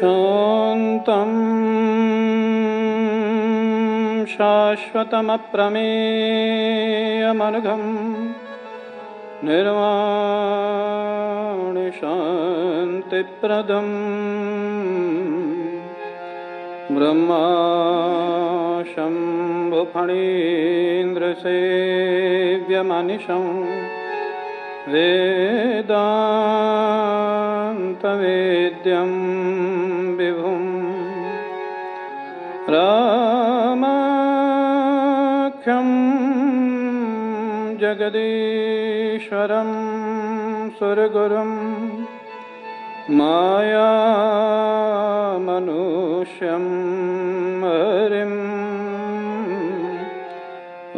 शान्तम्। शाश्वतमप्रमेयमृघं निर्वाणिशन्तिप्रदम्। ब्रह्माशम्भुफणीन्द्रसेव्यमनिशम्। वेदान्तवेद्यम्। रामाख्यं जगदीश्वरं सुरगुरुं मायामनुष्यं हरिं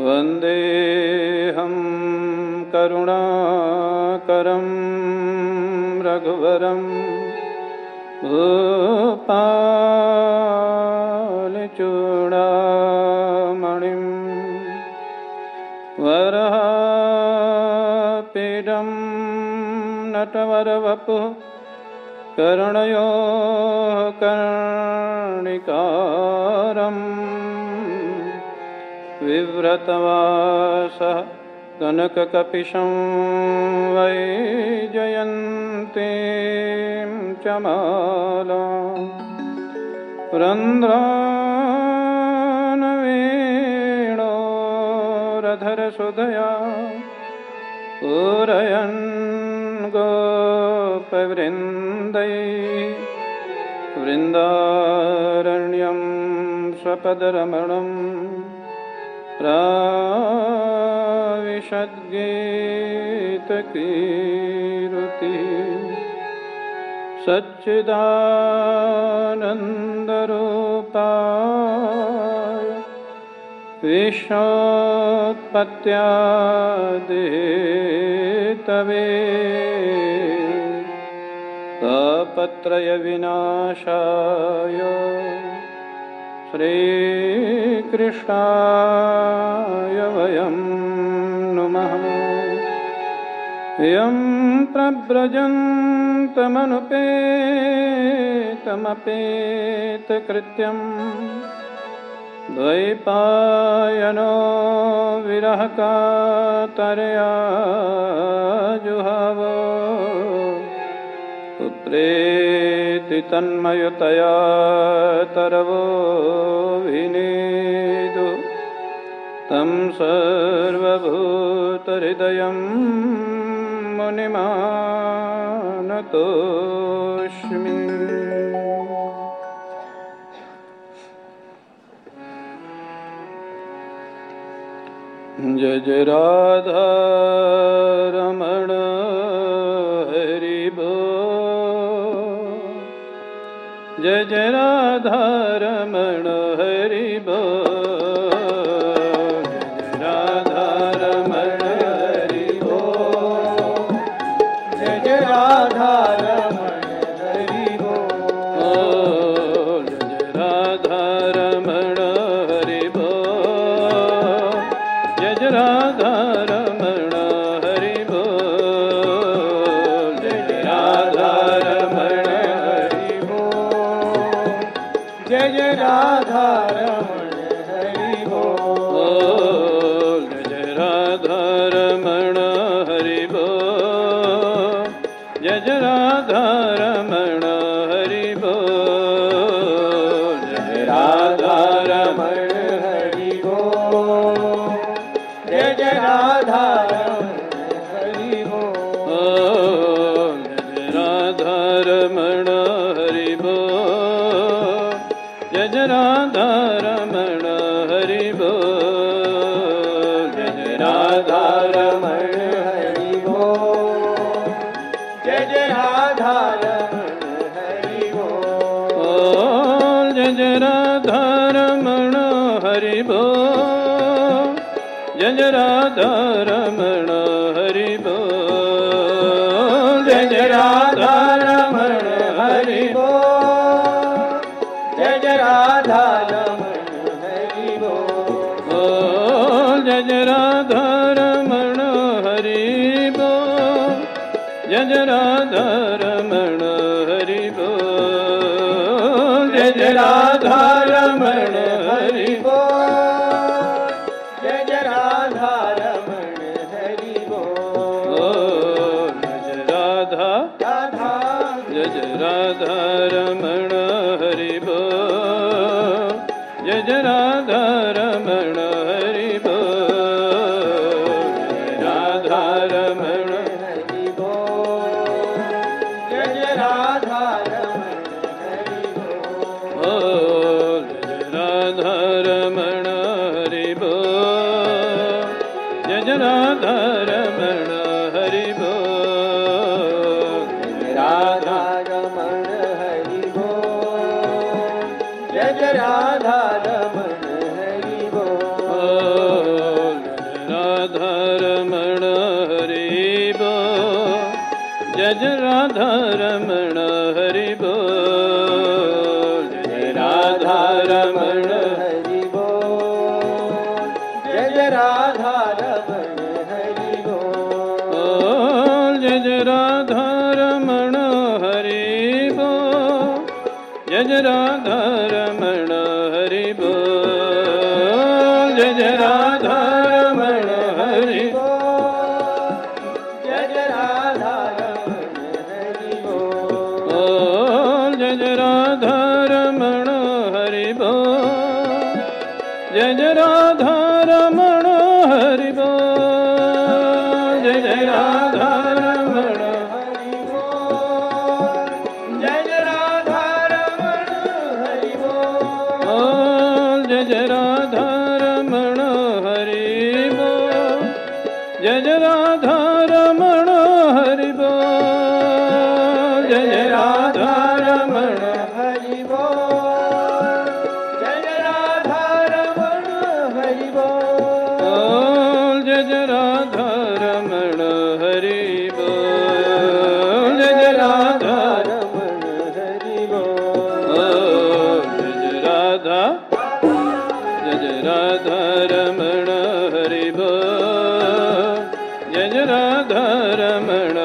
वन्देऽहं करुणाकरं रघुवरं भूपा चूडामणिं वरहापीडं नटवरवपु कर्णयो कर्णिकारम् विव्रतवासः कनककपिशं वै जयन्तीं च चमाला रन्ध्रा धरसुदया पूरयन् गोपवृन्दै। वृन्दारण्यं स्वपदरमणं राविषद्गीतकीरुति सच्चिदानन्दरूपा विष्णोत्पत्यादितवे तपत्रयविनाशाय श्रीकृष्णाय वयं नुमः। यं प्रव्रजन्तमनुपेतमपेतकृत्यम्। द्वैपायनो विरहकातर्या जुहव पुत्रेति तन्मयुतया तर्वो विनीदो तं सर्वभूतहृदयं मुनिमानतोऽस्मि। जय जय राधा रमण हरिभ जय जय राधा राधा राधारमण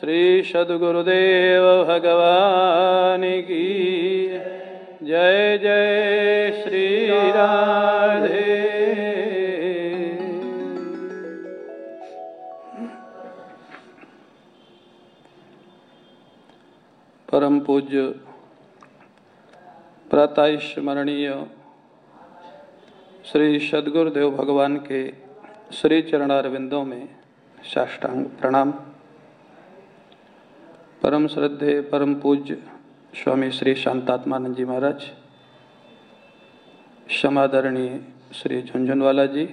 श्री सद्गुरुदेव भगवान की जय जय श्री राधे। परम पूज्य, प्रातस्मरणीय श्री सद्गुरुदेव भगवान के श्री चरणारविंदों में साष्टांग प्रणाम। परम श्रद्धे, परम पूज्य स्वामी श्री शांतात्मानंद जी महाराज क्षमादरणीय श्री झुंझुनवाला जी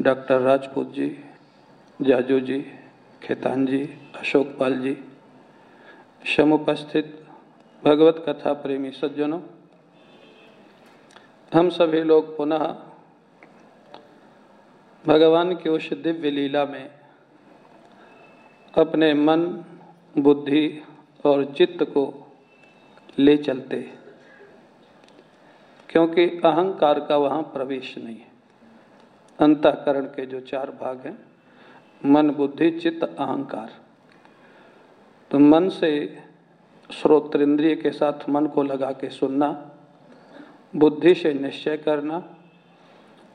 डॉक्टर राजपूत जी जाजू जी खेतान जी अशोक पाल जी समुपस्थित भगवत कथा प्रेमी सज्जनों, हम सभी लोग पुनः भगवान की उस दिव्य लीला में अपने मन बुद्धि और चित्त को ले चलते। क्योंकि अहंकार का वहाँ प्रवेश नहीं है। अंतकरण के जो चार भाग हैं, मन, बुद्धि, चित्त, अहंकार। तो मन से श्रोत्र के साथ मन को लगा के सुनना, बुद्धि से निश्चय करना,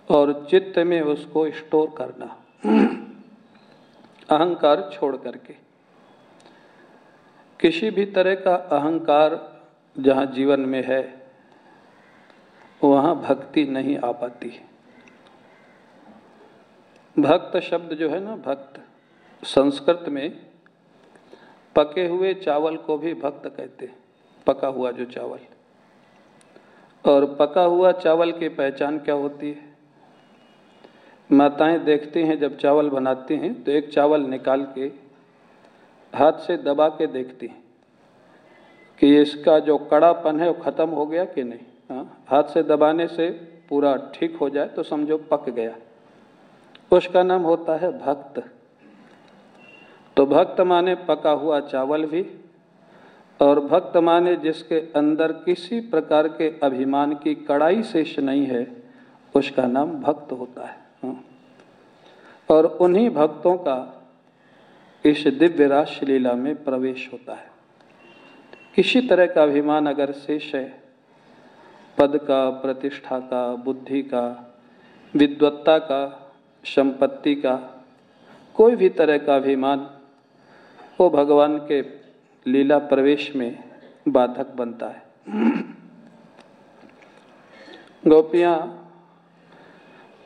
और चित्त में उसको स्टोर करना। अहंकार छोड़ करके। किसी भी तरह का अहंकार जहाँ जीवन में है, वहाँ भक्ति नहीं आ पाती। भक्त शब्द जो है ना, भक्त, संस्कृत में पके हुए चावल को भी भक्त कहते हैं, पका हुआ जो चावल। और पका हुआ चावल की पहचान क्या होती है? माताएँ देखती हैं, जब चावल बनाती हैं तो एक चावल निकाल के हाथ से दबा के देखती हैं कि इसका जो कड़ापन है वो ख़त्म हो गया कि नहीं? हाँ हाथ से दबाने से पूरा ठीक हो जाए तो समझो पक गया। उसका नाम होता है भक्त। तो भक्त माने पका हुआ चावल भी, और भक्त माने जिसके अंदर किसी प्रकार के अभिमान की कड़ाई शेष नहीं है, उसका नाम भक्त होता है। हाँ। और उन्हीं भक्तों का इस दिव्य राश लीला में प्रवेश होता है। किसी तरह का अभिमान अगर शेष है, पद का, प्रतिष्ठा का, बुद्धि का, विद्वत्ता का, संपत्ति का, कोई भी तरह का अभिमान, वो भगवान के लीला प्रवेश में बाधक बनता है। गोपियाँ,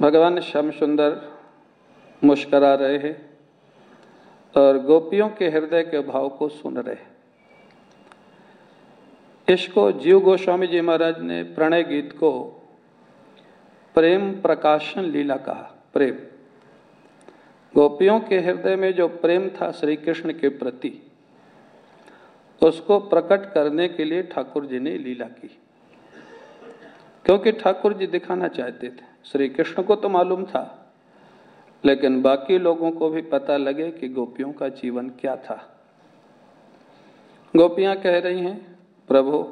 भगवान श्याम सुंदर मुस्करा रहे हैं। और गोपियों के हृदय के भाव को सुन रहे। इसको जीव गोस्वामी जी महाराज ने प्रणय गीत को प्रेम प्रकाशन लीला कहा, प्रेम। गोपियों के हृदय में जो प्रेम था श्री कृष्ण के प्रति, उसको प्रकट करने के लिए ठाकुर जी ने लीला की। क्योंकि ठाकुर जी दिखाना चाहते थे श्री कृष्ण को तो मालूम था। लेकिन बाकी लोगों को भी पता लगे कि गोपियों का जीवन क्या था। गोपियाँ कह रही हैं, प्रभु,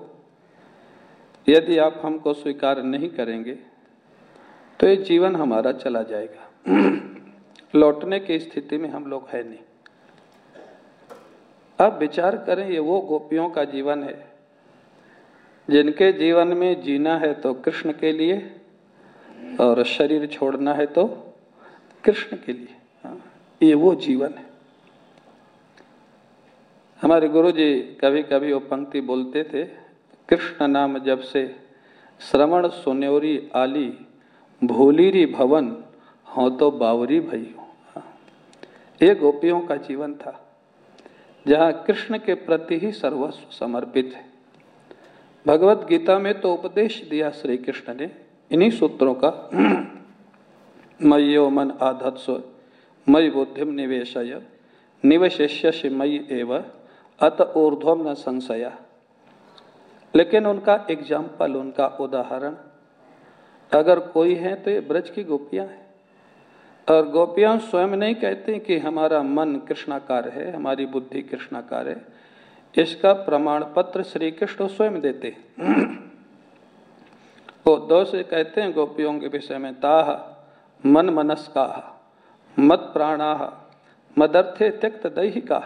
यदि आप हमको स्वीकार नहीं करेंगे तो ये जीवन हमारा चला जाएगा। लौटने की स्थिति में हम लोग है नहीं। अब विचार करें, ये वो गोपियों का जीवन है, जिनके जीवन में जीना है तो कृष्ण के लिए और शरीर छोड़ना है तो कृष्ण के लिए। हाँ, ये वो जीवन है। हमारे गुरु जी कभी कभी वो पंक्ति बोलते थे कृष्ण नाम जब से श्रवण सुन्योरी आली भोलीरी भवन हो तो बावरी भई हो। हाँ, ये गोपियों का जीवन था जहाँ कृष्ण के प्रति ही सर्वस्व समर्पित है। भगवत गीता में तो उपदेश दिया श्री कृष्ण ने इन्हीं सूत्रों का मयो मन आधत्स्व मई बुद्धिम निवेशय, निवशिष्य मई एव, अत ऊर्ध्वम न संशया। लेकिन उनका एग्ज़ाम्पल उनका उदाहरण, अगर कोई है तो ये ब्रज की गोपियाँ हैं। और गोपियाँ स्वयं नहीं कहती कि हमारा मन कृष्णाकार है, हमारी बुद्धि कृष्णाकार है, इसका प्रमाण पत्र श्री कृष्ण स्वयं देते वो दो से कहते हैं गोपियों के विषय में, ताह मन मनस्का मत प्राणा मदर्थे त्यक्त दैहिका।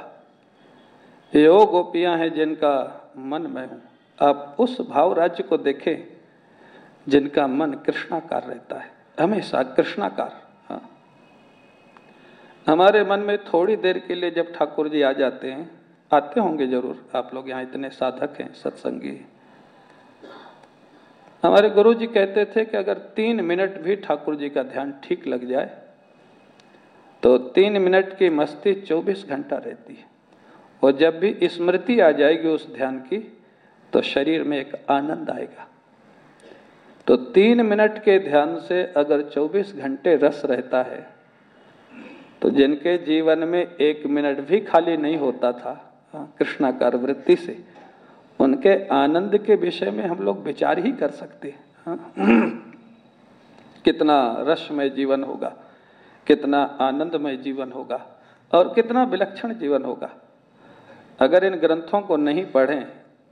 यो गोपियाँ हैं जिनका मन में हूँ। आप उस भाव राज्य को देखें, जिनका मन कृष्णाकार रहता है। हमेशा कृष्णाकार हमारे मन में थोड़ी देर के लिए जब ठाकुर जी आ जाते हैं, आते होंगे ज़रूर। आप लोग यहाँ इतने साधक हैं, सत्संगी हमारे गुरु जी कहते थे कि अगर तीन मिनट भी ठाकुर जी का ध्यान ठीक लग जाए तो तीन मिनट की मस्ती चौबीस घंटा रहती है। और जब भी स्मृति आ जाएगी उस ध्यान की तो शरीर में एक आनंद आएगा। तो तीन मिनट के ध्यान से अगर 24 घंटे रस रहता है तो जिनके जीवन में एक मिनट भी खाली नहीं होता था हाँ, कृष्णाकार वृत्ति से उनके आनंद के विषय में हम लोग विचार ही कर सकते हैं हाँ। कितना रसमय जीवन होगा, कितना आनंदमय जीवन होगा और कितना विलक्षण जीवन होगा। अगर इन ग्रंथों को नहीं पढ़ें,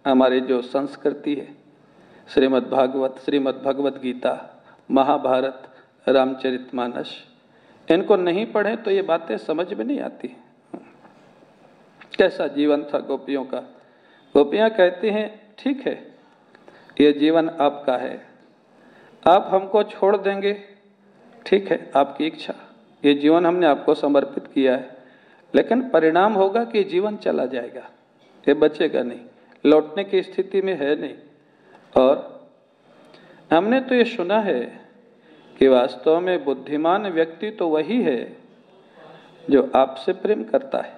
हमारी जो संस्कृति है, श्रीमद् भागवत, श्रीमद् भगवत गीता, महाभारत रामचरितमानस इनको नहीं पढ़ें तो ये बातें समझ में नहीं आती। कैसा जीवन था गोपियों का? गोपियाँ कहती हैं, ठीक है, ये जीवन आपका है। आप हमको छोड़ देंगे। ठीक है, आपकी इच्छा, ये जीवन हमने आपको समर्पित किया है। लेकिन परिणाम होगा कि जीवन चला जाएगा। ये बचेगा नहीं, लौटने की स्थिति में है नहीं। और हमने तो ये सुना है कि वास्तव में बुद्धिमान व्यक्ति तो वही है जो आपसे प्रेम करता है।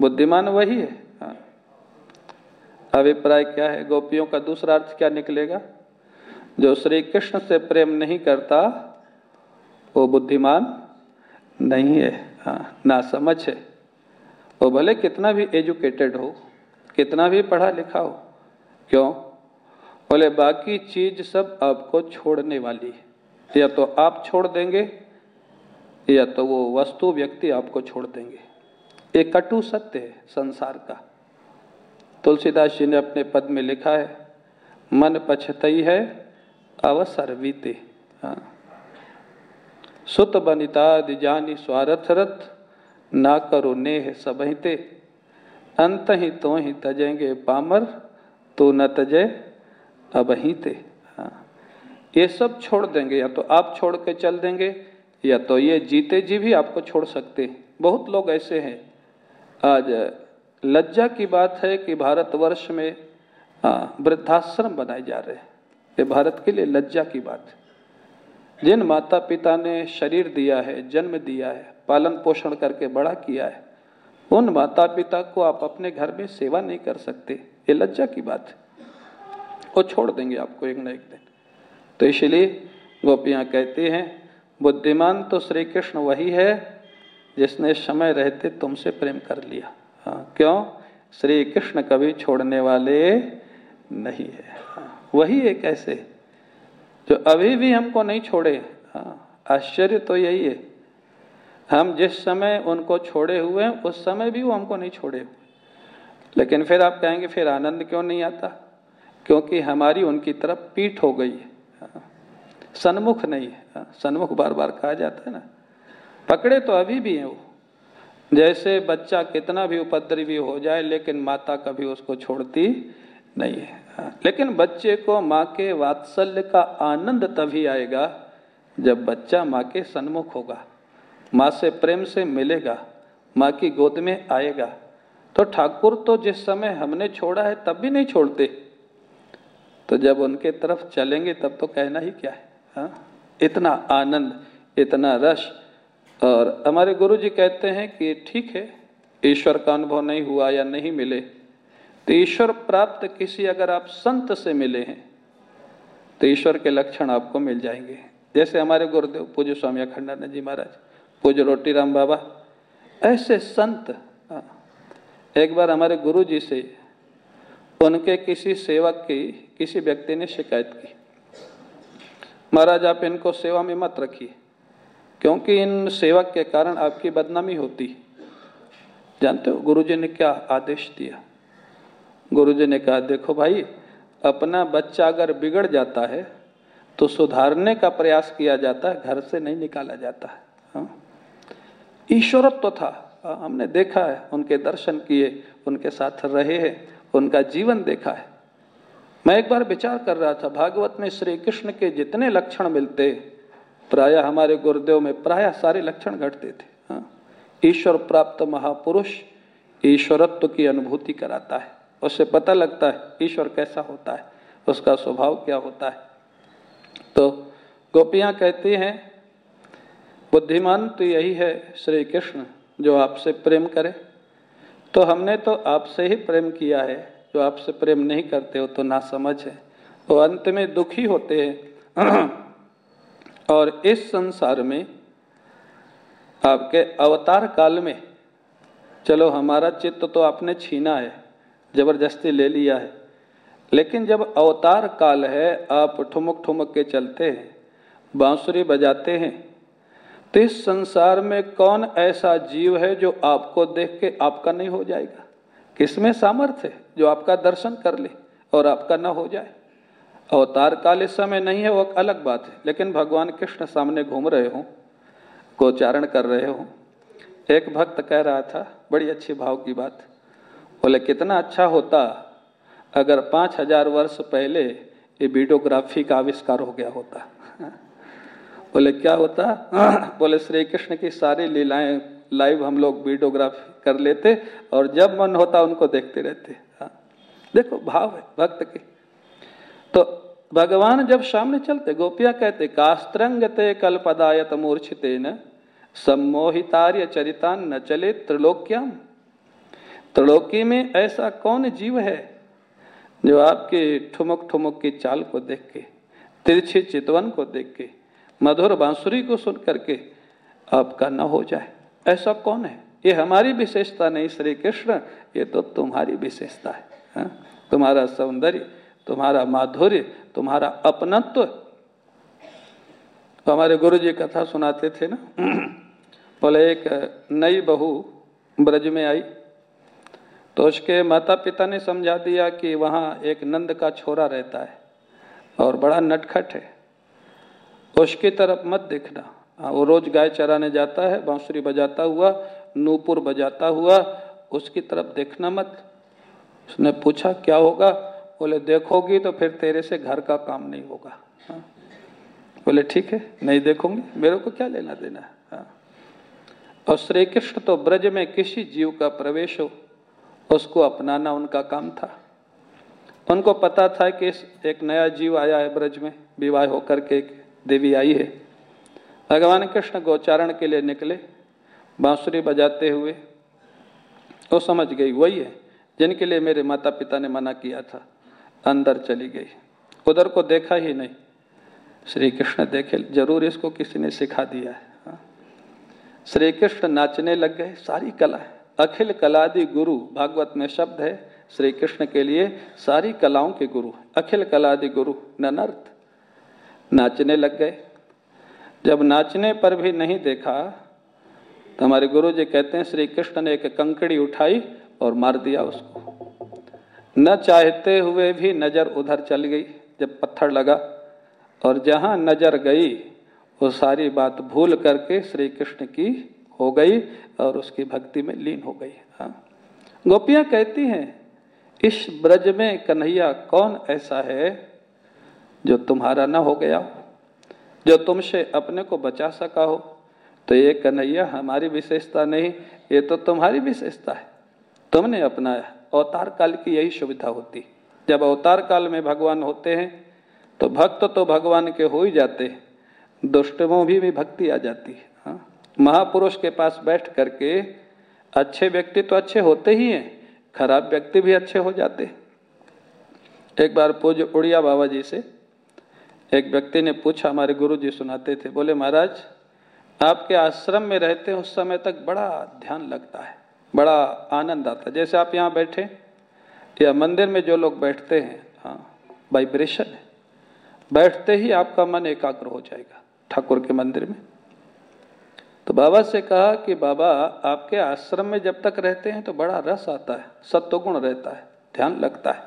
बुद्धिमान वही है। अभिप्राय क्या है? गोपियों का दूसरा अर्थ क्या निकलेगा? जो श्री कृष्ण से प्रेम नहीं करता, वो बुद्धिमान नहीं है। हाँ ना समझ है। वो भले कितना भी एजुकेटेड हो, कितना भी पढ़ा लिखा हो, क्यों? बोले, बाकी चीज़ सब आपको छोड़ने वाली है। या तो आप छोड़ देंगे, या तो वो वस्तु व्यक्ति आपको छोड़ देंगे। ये कटु सत्य है, संसार का। तुलसीदास जी ने अपने पद में लिखा है, मन पछतई है, अवसर बीते। हाँ। सुत बनिता दिजानी स्वारथ रथ ना करो नेह सबहिते। अंत ही तो ही तजेंगे पामर तो न तजे अब ही। ये सब छोड़ देंगे, या तो आप छोड़ के चल देंगे, या तो ये जीते जी भी आपको छोड़ सकते बहुत लोग ऐसे हैं। आज लज्जा की बात है कि भारतवर्ष में वृद्धाश्रम बनाए जा रहे हैं। ये भारत के लिए लज्जा की बात है। जिन माता पिता ने शरीर दिया है, जन्म दिया है, पालन पोषण करके बड़ा किया है, उन माता पिता को आप अपने घर में सेवा नहीं कर सकते। ये लज्जा की बात है। वो छोड़ देंगे आपको एक न एक दिन। तो इसलिए गोपियाँ कहती हैं, बुद्धिमान तो श्री कृष्ण वही है जिसने समय रहते तुमसे प्रेम कर लिया। हाँ क्यों? श्री कृष्ण कभी छोड़ने वाले नहीं है। वही एक ऐसे जो अभी भी हमको नहीं छोड़े। हाँ आश्चर्य तो यही है। हम जिस समय उनको छोड़े हुए हैं उस समय भी वो हमको नहीं छोड़े लेकिन फिर आप कहेंगे फिर आनंद क्यों नहीं आता? क्योंकि हमारी उनकी तरफ़ पीठ हो गई है। हाँ, सन्मुख नहीं है। हाँ, सन्मुख बार बार कहा जाता है ना पकड़े तो अभी भी हैं वो। जैसे बच्चा कितना भी उपद्रवी हो जाए, लेकिन माता कभी उसको छोड़ती नहीं है। लेकिन बच्चे को माँ के वात्सल्य का आनंद तभी आएगा जब बच्चा माँ के सन्मुख होगा। माँ से प्रेम से मिलेगा, माँ की गोद में आएगा। तो ठाकुर तो जिस समय हमने छोड़ा है, तब भी नहीं छोड़ते। तो जब उनके तरफ़ चलेंगे, तब तो कहना ही क्या है, हा? इतना आनंद, इतना रस और हमारे गुरु जी कहते हैं कि ठीक है, ईश्वर का अनुभव नहीं हुआ या नहीं मिले तो ईश्वर प्राप्त किसी अगर आप संत से मिले हैं तो ईश्वर के लक्षण आपको मिल जाएँगे जैसे हमारे गुरुदेव पूज्य स्वामी अखंडानंद जी महाराज, पूज्य रोटी राम बाबा, ऐसे संत हाँ। एक बार हमारे गुरु जी से उनके किसी सेवक की, किसी व्यक्ति ने शिकायत की, महाराज, आप इनको सेवा में मत रखिए क्योंकि इन सेवक के कारण आपकी बदनामी होती जानते हो गुरु जी ने क्या आदेश दिया? गुरुजी ने कहा देखो भाई अपना बच्चा अगर बिगड़ जाता है तो सुधारने का प्रयास किया जाता है घर से नहीं निकाला जाता है। हाँ। ईश्वरत्व तो था। हाँ, हमने देखा है उनके दर्शन किए उनके साथ रहे हैं उनका जीवन देखा है। मैं एक बार विचार कर रहा था भागवत में श्री कृष्ण के जितने लक्षण मिलते प्राय हमारे गुरुदेव में प्राय सारे लक्षण घटते थे हाँ। ईश्वर प्राप्त महापुरुष ईश्वरत्व की अनुभूति कराता है। उससे पता लगता है ईश्वर कैसा होता है, उसका स्वभाव क्या होता है। तो गोपियाँ कहती हैं, बुद्धिमान तो यही है श्री कृष्ण, जो आपसे प्रेम करे। तो हमने तो आपसे ही प्रेम किया है, जो आपसे प्रेम नहीं करते हो तो ना समझ है। वो तो अंत में दुखी होते हैं। और इस संसार में आपके अवतार काल में, चलो हमारा चित्त तो आपने छीना है, ज़बरदस्ती ले लिया है, लेकिन जब अवतार काल है, आप ठुमक ठुमक के चलते हैं, बांसुरी बजाते हैं तो इस संसार में कौन ऐसा जीव है जो आपको देख के आपका नहीं हो जाएगा? किसमें सामर्थ्य है जो आपका दर्शन कर ले और आपका न हो जाए? अवतार काल इस समय नहीं है, वो अलग बात है। लेकिन भगवान कृष्ण सामने घूम रहे हो, गोचारण कर रहे हो। एक भक्त कह रहा था, बड़ी अच्छी भाव की बात। बोले, कितना अच्छा होता, अगर पाँच हज़ार वर्ष पहले ये वीडियोग्राफी का आविष्कार हो गया होता। बोले, क्या होता? बोले, श्री कृष्ण की सारी लीलाएँ लाइव हम लोग वीडियोग्राफी कर लेते और जब मन होता उनको देखते रहते। हाँ। देखो, भाव है, भक्त के। तो भगवान जब सामने चलते, गोपिया कहते, कास्त्रंगते कल्पदायत मूर्छिते न, सम्मोहितार्य चरितान न चले त्रिलोक्याम। त्रिलोकी में ऐसा कौन जीव है जो आपके ठुमक ठुमक की चाल को देख के, तिरछी चितवन को देख के, मधुर बांसुरी को सुन करके आपका न हो जाए? ऐसा कौन है? ये हमारी विशेषता नहीं, श्री कृष्ण, ये तो तुम्हारी विशेषता है, हा? तुम्हारा सौंदर्य तुम्हारा माधुर्य, तुम्हारा अपनत्व। तो हमारे गुरु जी कथा सुनाते थे ना। बोले, एक नई बहू ब्रज में आई। तो उसके माता पिता ने समझा दिया कि वहाँ एक नंद का छोरा रहता है और बड़ा नटखट है। उसकी तरफ़ मत देखना। हाँ वो रोज गाय चराने जाता है, बांसुरी बजाता हुआ, नूपुर बजाता हुआ, उसकी तरफ़ देखना मत। उसने पूछा, क्या होगा? बोले, देखोगी तो फिर तेरे से घर का काम नहीं होगा। हाँ। बोले, ठीक है, नहीं देखूँगी, मेरे को क्या लेना देना है? हाँ। और श्री कृष्ण तो ब्रज में किसी जीव का प्रवेश हो, उसको अपनाना उनका काम था। उनको पता था कि एक नया जीव आया है ब्रज में, विवाह होकर के एक देवी आई है। भगवान कृष्ण गोचारण के लिए निकले, बांसुरी बजाते हुए। वो समझ गई, वही है, जिनके लिए मेरे माता पिता ने मना किया था। अंदर चली गई। उधर को देखा ही नहीं। श्री कृष्ण देखे, ज़रूर इसको किसी ने सिखा दिया है। हाँ। श्री कृष्ण नाचने लग गए, सारी कला अखिल कलादि गुरु, भागवत में शब्द है श्री कृष्ण के लिए सारी कलाओं के गुरु अखिल कलादि गुरु ननर्थ नाचने लग गए। जब नाचने पर भी नहीं देखा तो हमारे गुरु जी कहते हैं श्री कृष्ण ने एक कंकड़ी उठाई और मार दिया उसको। न चाहते हुए भी नज़र उधर चल गई जब पत्थर लगा और जहाँ नज़र गई, वो सारी बात भूल करके श्री कृष्ण की हो गई और उसकी भक्ति में लीन हो गई। हाँ। गोपियाँ कहती हैं, इस ब्रज में कन्हैया कौन ऐसा है जो तुम्हारा न हो गया हो? जो तुमसे अपने को बचा सका हो? तो ये कन्हैया हमारी विशेषता नहीं, ये तो तुम्हारी विशेषता है। तुमने अपनाया। अवतार काल की यही सुविधा होती। जब अवतार काल में भगवान होते हैं तो भक्त तो भगवान के हो ही जाते दुष्टमों भी, भी भक्ति आ जाती है हाँ। महापुरुष के पास बैठ करके अच्छे व्यक्ति तो अच्छे होते ही हैं खराब व्यक्ति भी अच्छे हो जाते एक बार पूज्य उड़िया बाबा जी से एक व्यक्ति ने पूछा हमारे गुरु जी सुनाते थे बोले महाराज आपके आश्रम में रहते उस समय तक बड़ा ध्यान लगता है। बड़ा आनंद आता जैसे आप यहाँ बैठे, या मंदिर में जो लोग बैठते हैं हाँ वाइब्रेशन है, बैठते ही आपका मन एकाग्र हो जाएगा ठाकुर के मंदिर में। तो बाबा से कहा कि बाबा, आपके आश्रम में जब तक रहते हैं तो बड़ा रस आता है, सत्वगुण रहता है, ध्यान लगता है।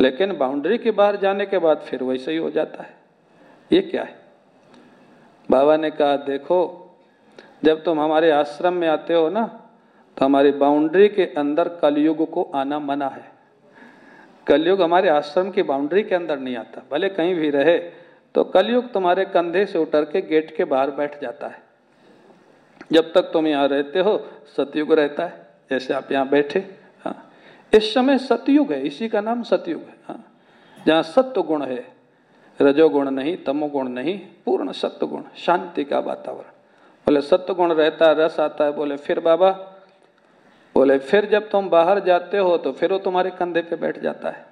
लेकिन बाउंड्री के बाहर जाने के बाद फिर वैसे ही हो जाता है। ये क्या है? बाबा ने कहा, देखो, जब तुम हमारे आश्रम में आते हो ना तो हमारी बाउंड्री के अंदर कलयुग को आना मना है। कलयुग हमारे आश्रम की बाउंड्री के अंदर नहीं आता, भले कहीं भी रहे तो कलयुग तुम्हारे कंधे से उतर के गेट के बाहर बैठ जाता है। जब तक तुम यहाँ रहते हो, सतयुग रहता है, जैसे आप यहाँ बैठे हाँ। इस समय सतयुग है, इसी का नाम सतयुग है हाँ। जहाँ सत्य गुण है, रजोगुण नहीं, तमोगुण नहीं, पूर्ण सत्य गुण, शांति का वातावरण। बोले सत्य गुण रहता है, रस आता है, बोले, फिर बाबा बोले, फिर जब तुम बाहर जाते हो तो फिर वो तुम्हारे कंधे पे बैठ जाता है।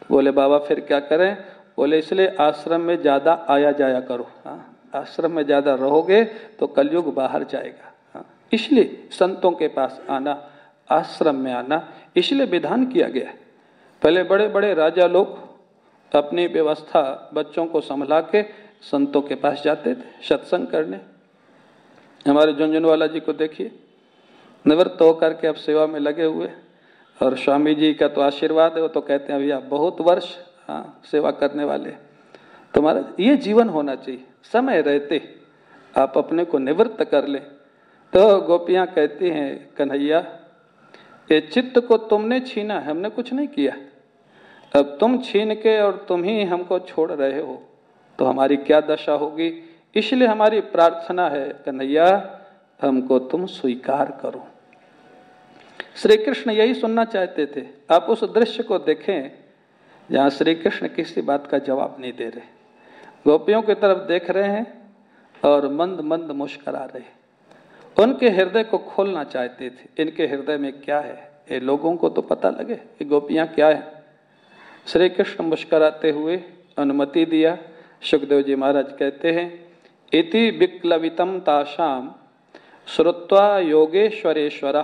तो बोले, बाबा, फिर क्या करें? बोले, इसलिए आश्रम में ज़्यादा आया जाया करो। हाँ आश्रम में ज़्यादा रहोगे तो कलयुग बाहर जाएगा। हाँ इसलिए संतों के पास आना, आश्रम में आना, इसलिए विधान किया गया पहले बड़े बड़े राजा लोग अपनी व्यवस्था बच्चों को संभला के संतों के पास जाते थे, सत्संग करने। हमारे झुंझुनवाला जी को देखिए। निवृत्त होकर के अब सेवा में लगे हुए। और स्वामी जी का तो आशीर्वाद है, वो तो कहते हैं, अभी आप बहुत वर्ष हाँ सेवा करने वाले तो महाराज, ये जीवन होना चाहिए। समय रहते, आप अपने को निवृत्त कर ले। तो गोपियाँ कहती हैं, कन्हैया, ये चित्त को तुमने छीना है, हमने कुछ नहीं किया। अब तुम छीन के और तुम ही हमको छोड़ रहे हो। तो हमारी क्या दशा होगी? इसलिए हमारी प्रार्थना है, कन्हैया, हमको तुम स्वीकार करो। श्री कृष्ण यही सुनना चाहते थे। आप उस दृश्य को देखें, जहाँ श्री कृष्ण किसी बात का जवाब नहीं दे रहे। गोपियों की तरफ़ देख रहे हैं और मंद मंद मुस्करा रहे उनके हृदय को खोलना चाहते थे। इनके हृदय में क्या है? ये लोगों को तो पता लगे ये गोपियाँ क्या है। श्री कृष्ण मुस्कराते हुए अनुमति दिया। सुखदेव जी महाराज कहते हैं, इति विक्लवितम ताशाम श्रुत्वा योगेश्वरेश्वर।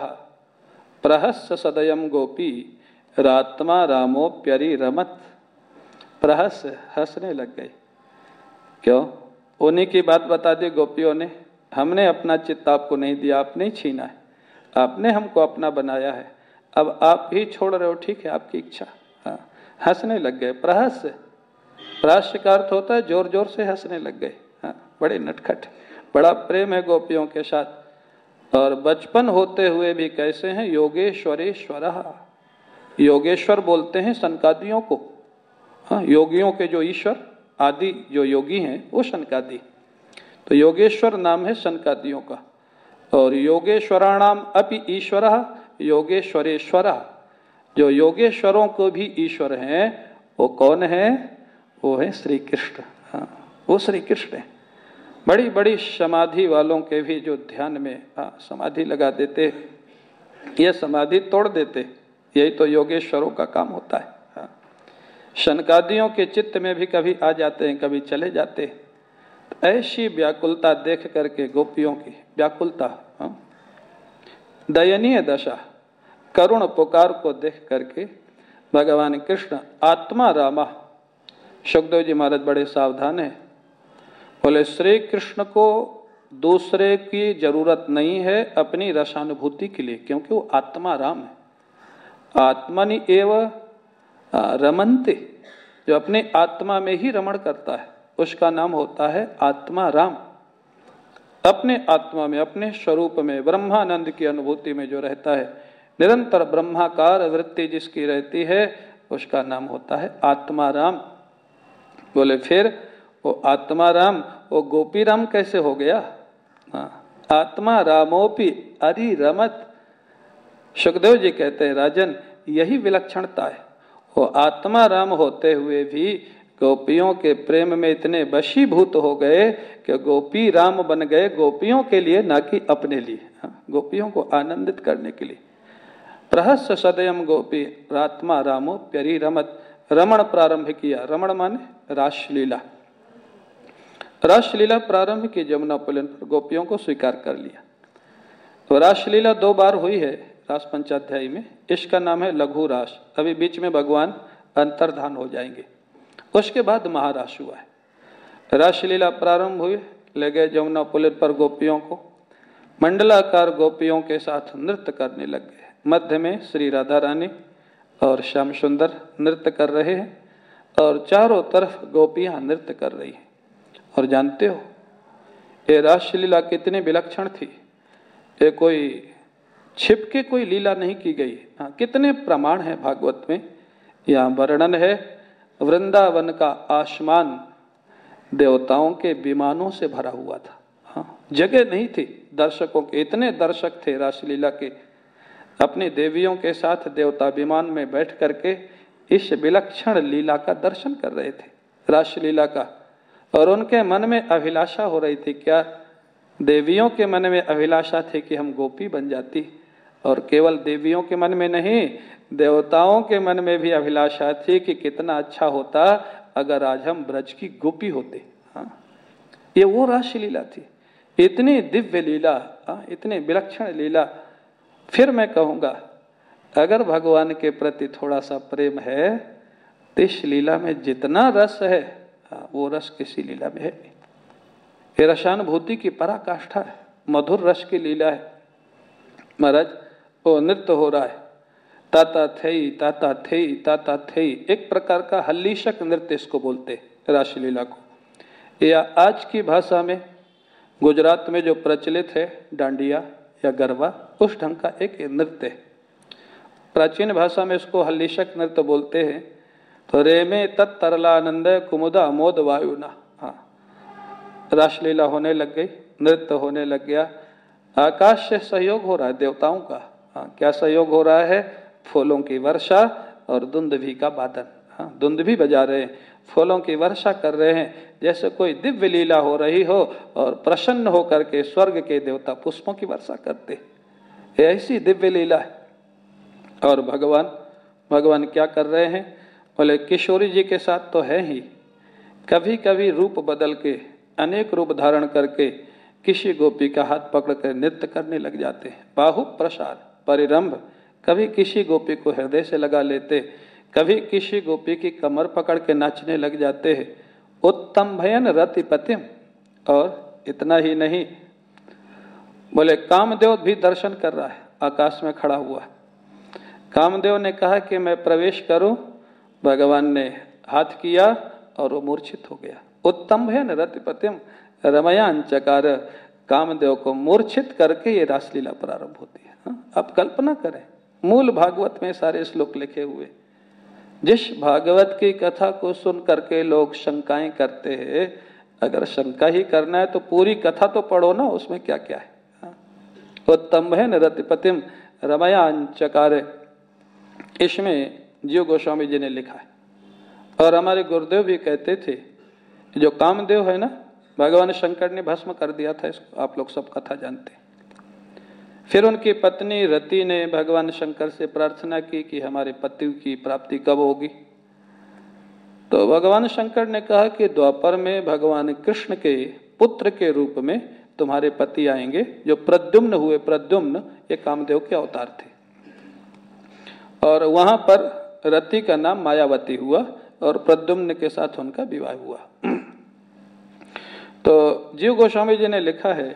प्रहस्य सदयम गोपी, रात्मा रामोप्यरी रमत। प्रहस्य हंसने लग गए क्यों? उन्हीं की बात बता दी गोपियों ने। हमने अपना चित्त आपको नहीं दिया आपने छीना है। आपने हमको अपना बनाया है। अब आप ही छोड़ रहे हो, ठीक है, आपकी इच्छा। हाँ हंसने लग गए। प्रहस्य। प्राश्य का अर्थ होता है ज़ोर ज़ोर से हंसने लग गए। हाँ बड़े नटखट। बड़ा प्रेम है गोपियों के साथ। और बचपन होते हुए भी कैसे हैं? योगेश्वरेश्वर। योगेश्वर बोलते हैं सनकादियों को। हाँ योगियों के जो ईश्वर, आदि जो योगी हैं, वो सनकादि तो योगेश्वर नाम है सनकादियों का। और योगेश्वराणाम अपि ईश्वर, योगेश्वरेश्वर। जो योगेश्वरों को भी ईश्वर हैं, वो कौन है? वो है श्री कृष्ण हाँ वो श्री कृष्ण है। बड़ी बड़ी समाधि वालों के भी जो ध्यान में समाधि लगा देते ये समाधि तोड़ देते यही तो योगेश्वरों का काम होता है हाँ। शनकादियों के चित्त में भी कभी आ जाते हैं, कभी चले जाते हैं। ऐसी व्याकुलता देख करके गोपियों की व्याकुलता हाँ। दयनीय दशा, करुण पुकार को देख करके भगवान कृष्ण आत्मा रामा सुखदेव जी महाराज बड़े सावधान है। बोले, श्री कृष्ण को दूसरे की ज़रूरत नहीं है अपनी रसानुभूति के लिए, क्योंकि वो आत्मा राम है। आत्मनि एव रमनते, जो अपने आत्मा में ही रमण करता है। उसका नाम होता है आत्मा राम। अपने आत्मा में, अपने स्वरूप में, ब्रह्मानंद की अनुभूति में जो रहता है, निरंतर ब्रह्माकार वृत्ति जिसकी रहती है, उसका नाम होता है आत्मा राम। बोले, फिर वो आत्मा राम वो गोपी राम कैसे हो गया? हाँ। आत्मा रामोपी अरि रमत सुखदेव जी कहते हैं राजन यही विलक्षणता है। वो आत्मा राम होते हुए भी गोपियों के प्रेम में इतने वशीभूत हो गए कि गोपी राम बन गए गोपियों के लिए ना कि अपने लिए हाँ, गोपियों को आनंदित करने के लिए। प्रहस्य सदयम गोपी रात्मा रामो प्यरी रमत रमण प्रारंभ किया। रमण माने रासलीला। रासलीला प्रारंभ की जमुना पुलन पर गोपियों को स्वीकार कर लिया। तो रासलीला दो बार हुई है रास पंचाध्याय में। इसका नाम है लघु रास। अभी बीच में भगवान अंतर्धान हो जाएँगे। उसके बाद महारास हुआ है। रासलीला प्रारंभ हुई ले गए जमुना पुलिन पर गोपियों को। मंडलाकार गोपियों के साथ नृत्य करने लग गए। मध्य में श्री राधा रानी और श्याम सुंदर नृत्य कर रहे हैं और चारों तरफ़ गोपियाँ नृत्य कर रही हैं। और जानते हो? ये रासलीला कितनी विलक्षण थी। ये कोई छिप के कोई लीला नहीं की गई। हाँ कितने प्रमाण है भागवत में। यहाँ वर्णन है, वृंदावन का आसमान देवताओं के विमानों से भरा हुआ था। हाँ जगह नहीं थी। दर्शकों के, इतने दर्शक थे रासलीला के। अपनी देवियों के साथ देवता विमान में बैठ करके इस विलक्षण लीला का दर्शन कर रहे थे। रासलीला का और उनके मन में अभिलाषा हो रही थी क्या देवियों के मन में अभिलाषा थी कि हम गोपी बन जाती? और केवल देवियों के मन में नहीं देवताओं के मन में भी अभिलाषा थी कि कितना अच्छा होता अगर आज हम ब्रज की गोपी होते। हाँ। ये वो राशि लीला थी। इतनी दिव्य लीला हाँ, इतनी विलक्षण लीला। फिर मैं कहूँगा अगर भगवान के प्रति थोड़ा सा प्रेम है तो इस लीला में जितना रस है हाँ, वो रस किसी लीला में है ये रसानुभूति की पराकाष्ठा है, मधुर रस की लीला है। महाराज, वो नृत्य हो रहा है। ताता थे ताता थे ताता थे एक प्रकार का हल्लीशक नृत्य इसको बोलते राशलीला को। या आज की भाषा में, गुजरात में जो प्रचलित है, डांडिया या गरबा, उस ढंग का एक नृत्य है। प्राचीन भाषा में इसको हल्लीशक नृत्य बोलते हैं। तो रे में तत्तरलानंद कुमुदा मोद वायुना हाँ। रासलीला होने लग गई, नृत्य होने लग गया। आकाश से सहयोग हो रहा है देवताओं का। हाँ क्या सहयोग हो रहा है? फूलों की वर्षा और भी का बादन हाँ भी बजा रहे हैं। फूलों की वर्षा कर रहे हैं। जैसे कोई दिव्य लीला हो रही हो और प्रसन्न होकर के स्वर्ग के देवता पुष्पों की वर्षा करते ऐसी दिव्य लीला है। और भगवान भगवान क्या कर रहे हैं? बोले, किशोरी जी के साथ तो है ही। कभी कभी रूप बदल के, अनेक रूप धारण करके, किसी गोपी का हाथ पकड़ कर नृत्य करने लग जाते हैं। बाहु प्रसाद, परिरंभ। कभी किसी गोपी को हृदय से लगा लेते, कभी किसी गोपी की कमर पकड़ के नाचने लग जाते हैं। उत्तम भयन रति पतिम और इतना ही नहीं, बोले, कामदेव भी दर्शन कर रहा है, आकाश में खड़ा हुआ कामदेव ने कहा कि मैं प्रवेश करूँ भगवान ने हाथ किया और वो मूर्छित हो गया। उत्तम भयन रतिपतिम रमयान चकार कामदेव को मूर्छित करके ये रासलीला प्रारंभ होती है। हाँ, आप कल्पना करें मूल भागवत में सारे श्लोक लिखे हुए। जिस भागवत की कथा को सुन करके लोग शंकाएँ करते हैं अगर शंका ही करना है तो पूरी कथा तो पढ़ो ना उसमें क्या क्या है? हाँ। उत्तम है रतिपतिम रमयान चकार इसमें जीव गोस्वामी जी ने लिखा है। और हमारे गुरुदेव भी कहते थे, जो कामदेव है ना, भगवान शंकर ने भस्म कर दिया था, इसको आप लोग सब कथा जानते फिर उनकी पत्नी रति ने भगवान शंकर से प्रार्थना की कि हमारे पति की प्राप्ति कब होगी। तो भगवान शंकर ने कहा कि द्वापर में भगवान कृष्ण के पुत्र के रूप में तुम्हारे पति आएँगे, जो प्रद्युम्न हुए, प्रद्युम्न, ये कामदेव के अवतार थे। और वहाँ पर रति का नाम मायावती हुआ और प्रद्युम्न के साथ उनका विवाह हुआ। तो जीव गोस्वामी जी ने लिखा है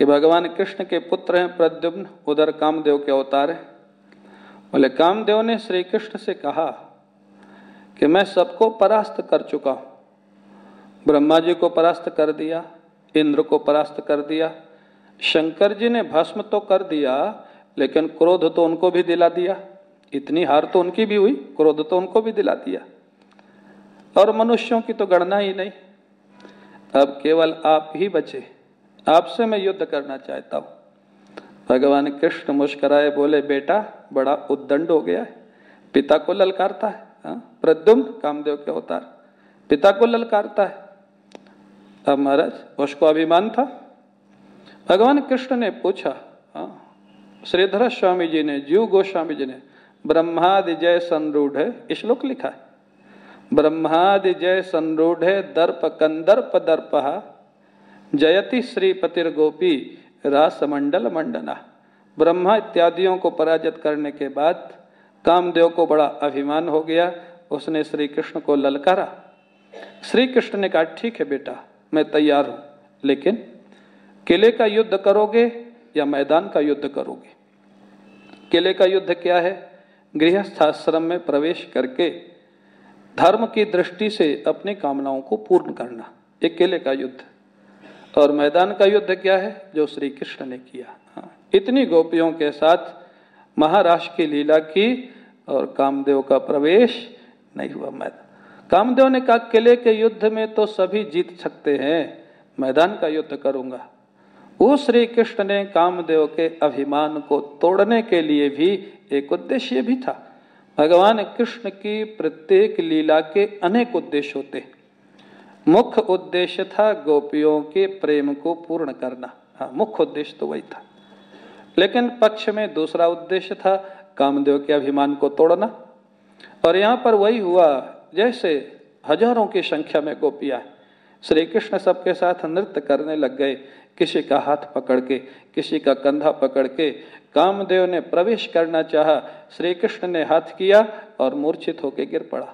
कि भगवान कृष्ण के पुत्र हैं प्रद्युम्न, उधर कामदेव के अवतार है। बोले, कामदेव ने श्री कृष्ण से कहा कि मैं सबको परास्त कर चुका हूँ। ब्रह्मा जी को परास्त कर दिया, इंद्र को परास्त कर दिया, शंकर जी ने भस्म तो कर दिया, लेकिन क्रोध तो उनको भी दिला दिया। इतनी हार तो उनकी भी हुई, क्रोध तो उनको भी दिला दिया। और मनुष्यों की तो गणना ही नहीं। अब केवल आप ही बचे। आपसे मैं युद्ध करना चाहता हूँ। भगवान कृष्ण मुस्कराए, बोले, बेटा, बड़ा उद्दंड हो गया है। पिता को ललकारता है हाँ? प्रद्युम कामदेव के अवतार। पिता को ललकारता है। अब महाराज, उसको अभिमान था? भगवान कृष्ण ने पूछा हाँ श्रीधर स्वामी जी ने जीव गोस्वामी जी ने ब्रह्मादि जय संरूढ़ श्लोक लिखा है। ब्रह्मादि जय संरूढ़ दर्प कंदर्प दर्प, जयति श्रीपतिर गोपी रासमंडल मंडना। ब्रह्मा इत्यादियों को पराजित करने के बाद कामदेव को बड़ा अभिमान हो गया, उसने श्री कृष्ण को ललकारा। श्री कृष्ण ने कहा, ठीक है बेटा, मैं तैयार हूँ, लेकिन किले का युद्ध करोगे या मैदान का युद्ध करोगे? किले का युद्ध क्या है? गृहस्थाश्रम में प्रवेश करके धर्म की दृष्टि से अपनी कामनाओं को पूर्ण करना एक किले का युद्ध। और मैदान का युद्ध क्या है? जो श्री कृष्ण ने किया। हाँ इतनी गोपियों के साथ महाराष्ट्र की लीला की और कामदेव का प्रवेश नहीं हुआ मैदान। कामदेव ने कहा किले के युद्ध में तो सभी जीत सकते हैं, मैदान का युद्ध करूँगा। वो श्री कृष्ण ने कामदेव के अभिमान को तोड़ने के लिए भी एक उद्देश्य भी था। भगवान कृष्ण की प्रत्येक लीला के अनेक उद्देश्य होते। मुख्य उद्देश्य था गोपियों के प्रेम को पूर्ण करना। हाँ मुख्य उद्देश्य तो वही था। लेकिन पक्ष में दूसरा उद्देश्य था कामदेव के अभिमान को तोड़ना। और यहाँ पर वही हुआ, जैसे हज़ारों की संख्या में गोपियाँ श्री कृष्ण सबके साथ नृत्य करने लग गए किसी का हाथ पकड़ के, किसी का कंधा पकड़ के कामदेव ने प्रवेश करना चाहा। श्री कृष्ण ने हाथ किया और मूर्छित होकर गिर पड़ा।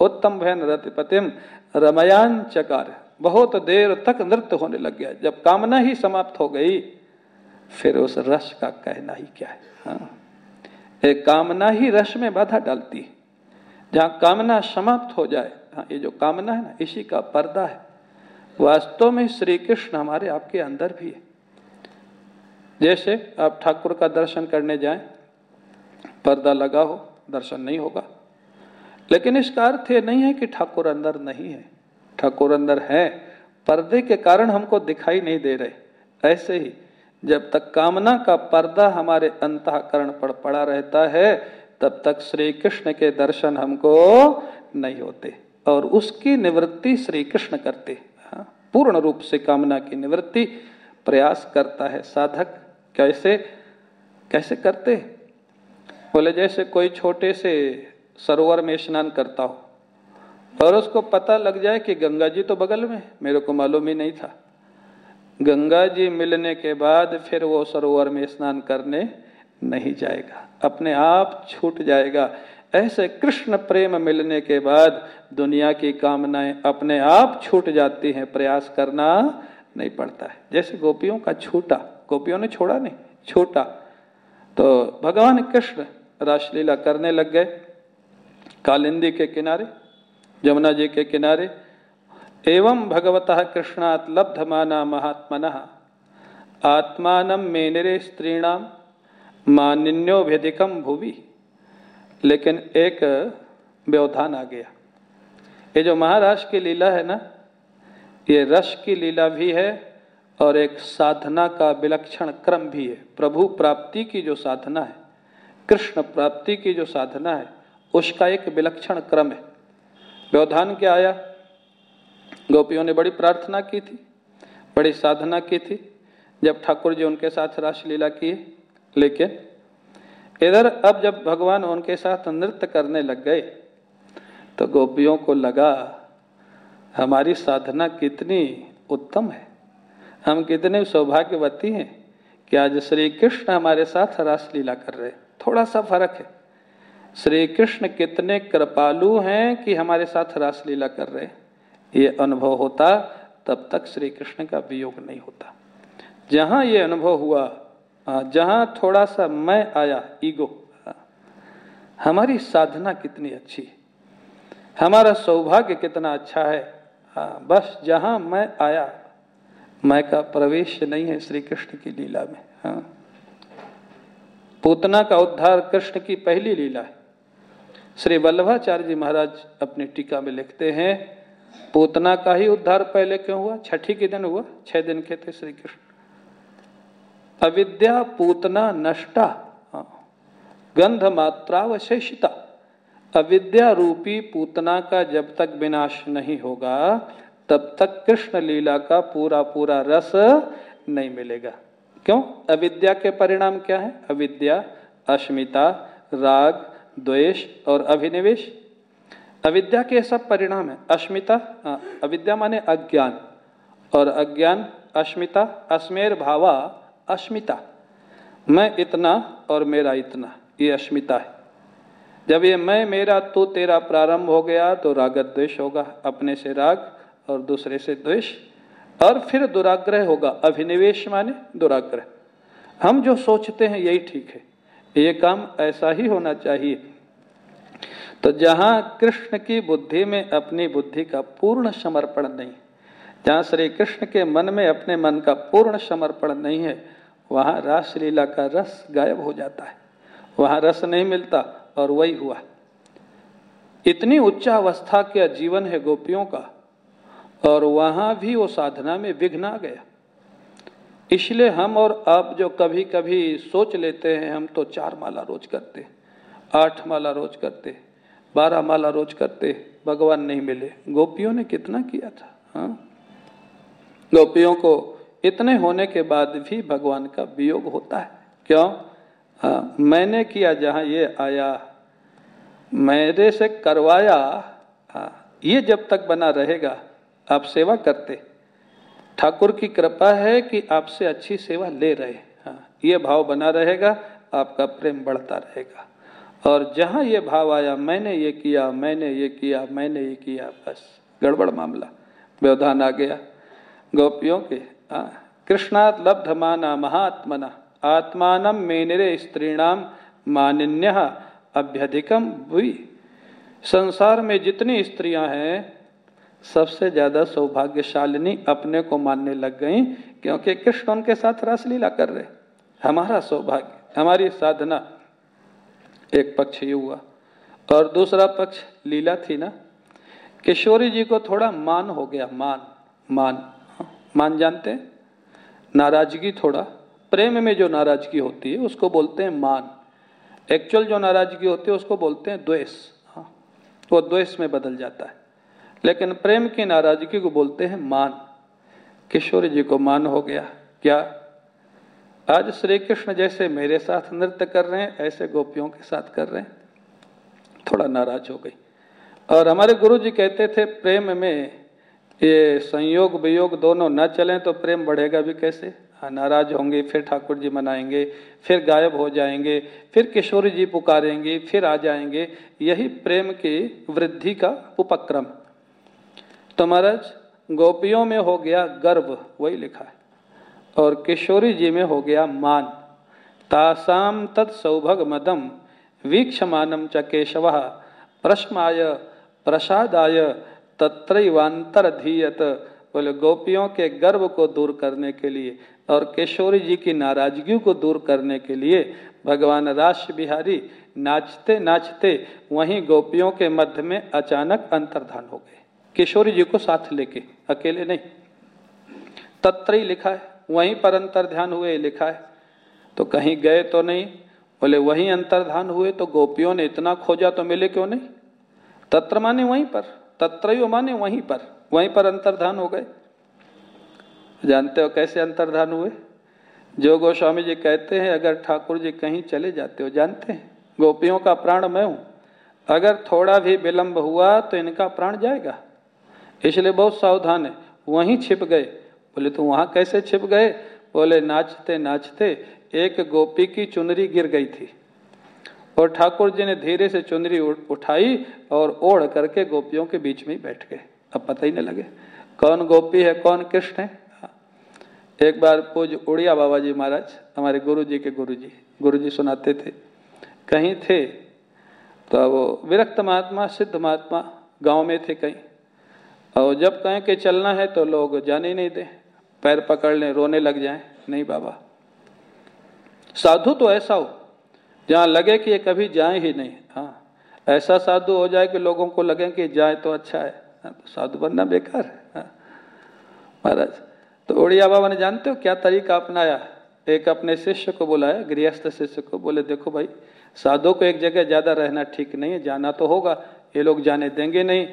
उत्तम भैन रतिपतिम, रमयान चकार, बहुत देर तक नृत्य होने लग गया। जब कामना ही समाप्त हो गई, फिर उस रस का कहना ही क्या है? हाँ। एक कामना ही रस में बाधा डालती। है जहाँ कामना समाप्त हो जाए हाँ ये जो कामना है ना, इसी का पर्दा है। वास्तव में श्री कृष्ण हमारे आपके अंदर भी है। जैसे आप ठाकुर का दर्शन करने जाएँ पर्दा लगा हो दर्शन नहीं होगा। लेकिन इसका अर्थ ये नहीं है कि ठाकुर अंदर नहीं है। ठाकुर अंदर है पर्दे के कारण हमको दिखाई नहीं दे रहे। ऐसे ही जब तक कामना का पर्दा हमारे अंतकरण पर पड़ा रहता है तब तक श्री कृष्ण के दर्शन हमको नहीं होते और उसकी निवृत्ति श्री कृष्ण करते। हाँ, पूर्ण रूप से कामना की निवृत्ति प्रयास करता है साधक। कैसे? कैसे करते बोले, जैसे कोई छोटे से सरोवर में स्नान करता हो और उसको पता लग जाए कि गंगा जी तो बगल में, मेरे को मालूम ही नहीं था। गंगा जी मिलने के बाद फिर वो सरोवर में स्नान करने नहीं जाएगा। अपने आप छूट जाएगा। ऐसे कृष्ण प्रेम मिलने के बाद दुनिया की कामनाएँ अपने आप छूट जाती हैं, प्रयास करना नहीं पड़ता है। जैसे गोपियों का छूटा, गोपियों ने छोड़ा नहीं, छूटा। तो भगवान कृष्ण रासलीला करने लग गए, कालिंदी के किनारे जमुना जी के किनारे। एवं भगवतः कृष्णात् लब्धमाना महात्मन, आत्मान मेनरे स्त्रीणाम मानिन्योभ्यधिकम भूवि। लेकिन एक व्यवधान आ गया। ये जो महाराज की लीला है ना, ये रस की लीला भी है और एक साधना का विलक्षण क्रम भी है। प्रभु प्राप्ति की जो साधना है, कृष्ण प्राप्ति की जो साधना है, उसका एक विलक्षण क्रम है। व्यवधान क्या आया? गोपियों ने बड़ी प्रार्थना की थी, बड़ी साधना की थी, जब ठाकुर जी उनके साथ रासलीला किए, लेकिन इधर अब जब भगवान उनके साथ नृत्य करने लग गए तो गोपियों को लगा, हमारी साधना कितनी उत्तम है। हम कितने सौभाग्यवती हैं कि आज श्री कृष्ण हमारे साथ रासलीला कर रहे थोड़ा सा फ़र्क है। श्री कृष्ण कितने कृपालु हैं कि हमारे साथ रासलीला कर रहे ये अनुभव होता, तब तक श्री कृष्ण का वियोग नहीं होता। जहाँ ये अनुभव हुआ जहाँ थोड़ा सा मैं आया, ईगो। हमारी साधना कितनी अच्छी है। हमारा सौभाग्य कितना अच्छा है। बस जहाँ मैं आया, मैं का प्रवेश नहीं है श्री कृष्ण की लीला में। हाँ। पूतना का उद्धार कृष्ण की पहली लीला है। श्री वल्लभाचार्य जी महाराज अपनी टीका में लिखते हैं, पूतना का ही उद्धार पहले क्यों हुआ? छठी के दिन हुआ? छह दिन के थे श्री कृष्ण अविद्या पूतना नष्टा हाँ। गंध मात्रावशेषिता अविद्या रूपी पूतना का जब तक विनाश नहीं होगा तब तक कृष्ण लीला का पूरा पूरा रस नहीं मिलेगा। क्यों? अविद्या के परिणाम क्या है? अविद्या अस्मिता राग द्वेष और अभिनिवेश। अविद्या के सब परिणाम है। अस्मिता हाँ, अविद्या माने अज्ञान और अज्ञान अस्मिता अस्मेर भावा अस्मिता मैं इतना और मेरा इतना, ये अस्मिता है। जब ये मैं, मेरा तो तेरा प्रारंभ हो गया तो रागत द्वेष होगा, अपने से राग और दूसरे से द्वेष, और फिर दुराग्रह होगा, अभिनिवेश माने दुराग्रह। हम जो सोचते हैं, यही ठीक है। ये काम ऐसा ही होना चाहिए। तो जहाँ कृष्ण की बुद्धि में अपनी बुद्धि का पूर्ण समर्पण नहीं जहाँ श्री कृष्ण के मन में अपने मन का पूर्ण समर्पण नहीं है, वहाँ रासलीला का रस गायब हो जाता है। वहाँ रस नहीं मिलता और वही हुआ। इतनी उच्चावस्था का जीवन है गोपियों का, और वहाँ भी वो साधना में विघ्न आ गया। इसलिए हम और आप जो कभी कभी सोच लेते हैं, हम तो चार माला रोज करते, आठ माला रोज करते, बारह माला रोज करते, भगवान नहीं मिले। गोपियों ने कितना किया था हाँ? गोपियों को इतने होने के बाद भी भगवान का वियोग होता है। क्यों? आ, मैंने किया जहाँ ये आया मेरे से करवाया आ, ये जब तक बना रहेगा आप सेवा करते। ठाकुर की कृपा है कि आपसे अच्छी सेवा ले रहे। हाँ ये भाव बना रहेगा आपका प्रेम बढ़ता रहेगा। और जहाँ ये भाव आया मैंने ये किया मैंने ये किया मैंने ये किया बस गड़बड़ मामला। व्यवधान आ गया। गोपियों के कृष्णात लब्ध माना महात्मना, आत्मान मेनिरे स्त्रीणाम मानिन्य अभ्यधिकम हुई संसार में जितनी स्त्रियाँ हैं, सबसे ज़्यादा सौभाग्यशालिनी अपने को मानने लग गई, क्योंकि कृष्ण उनके साथ रासलीला कर रहे। हमारा सौभाग्य, हमारी साधना। एक पक्ष ये हुआ, और दूसरा पक्ष लीला थी ना। किशोरी जी को थोड़ा मान हो गया, मान मान। मान जानते हैं? नाराज़गी थोड़ा। प्रेम में जो नाराज़गी होती है, उसको बोलते हैं मान। एक्चुअल जो नाराज़गी होती है, उसको बोलते हैं द्वेष। हाँ वो द्वेष में बदल जाता है। लेकिन प्रेम की नाराज़गी को बोलते हैं मान। किशोर जी को मान हो गया। क्या? आज श्री कृष्ण जैसे मेरे साथ नृत्य कर रहे हैं, ऐसे गोपियों के साथ कर रहे हैं। थोड़ा नाराज़ हो गई। और हमारे गुरु जी कहते थे, प्रेम में ये संयोग वियोग दोनों न चलें तो प्रेम बढ़ेगा भी कैसे? हाँ नाराज़ होंगे, फिर ठाकुर जी मनाएँगे, फिर गायब हो जाएँगे, फिर किशोरी जी पुकारेंगे, फिर आ जाएँगे। यही प्रेम की वृद्धि का उपक्रम। तो महाराज, गोपियों में हो गया गर्व, वही लिखा है। और किशोरी जी में हो गया मान। तासाम तत्सौभग मदम, वीक्षमानम च केशव, प्रश्माय, प्रसादाय तत्रैवांतर धीयत बोले, गोपियों के गर्व को दूर करने के लिए और केशोरी जी की नाराज़गी को दूर करने के लिए भगवान राश बिहारी नाचते नाचते वहीं गोपियों के मध्य में अचानक अंतर्धान हो गए। किशोरी जी को साथ लेके, अकेले नहीं। तत्र ही लिखा है, वहीं पर अंतर्ध्यान हुए, लिखा है। तो कहीं गए तो नहीं, बोले, वहीं अंतर्धान हुए तो गोपियों ने इतना खोजा तो मिले क्यों नहीं? तत्र माने वहीं पर। तत्रयो माने वहीं पर। वहीं पर अंतर्धान हो गए। जानते हो कैसे अंतर्धान हुए? जो गोस्वामी जी कहते हैं, अगर ठाकुर जी कहीं चले जाते हो, जानते हैं? गोपियों का प्राण मैं हूँ। अगर थोड़ा भी विलंब हुआ तो इनका प्राण जाएगा। इसलिए बहुत सावधान है। वहीं छिप गए। बोले तो वहाँ कैसे छिप गए? बोले नाचते नाचते एक गोपी की चुनरी गिर गई थी। और ठाकुर जी ने धीरे से चुनरी उठाई और ओढ़ करके गोपियों के बीच में बैठ गए। अब पता ही नहीं लगे, कौन गोपी है, कौन कृष्ण है? एक बार पूज उड़िया बाबा जी महाराज, हमारे गुरु जी के गुरु जी गुरु जी सुनाते थे, कहीं थे? तो वो, विरक्त महात्मा, सिद्ध महात्मा, गाँव में थे कहीं। और जब कहें कि चलना है तो लोग जाने ही नहीं दे, पैर पकड़ लें, रोने लग जाएँ। नहीं बाबा, साधु तो ऐसा हो जहाँ लगे कि ये कभी जाए ही नहीं। हाँ ऐसा साधु हो जाए कि लोगों को लगे कि जाए तो अच्छा है। हाँ, तो साधु बनना बेकार है। हाँ। महाराज तो उड़िया बाबा ने जानते हो क्या तरीका अपनाया? एक अपने शिष्य को बुलाया गृहस्थ शिष्य को बोले देखो भाई साधु को एक जगह ज़्यादा रहना ठीक नहीं है जाना तो होगा ये लोग जाने देंगे नहीं।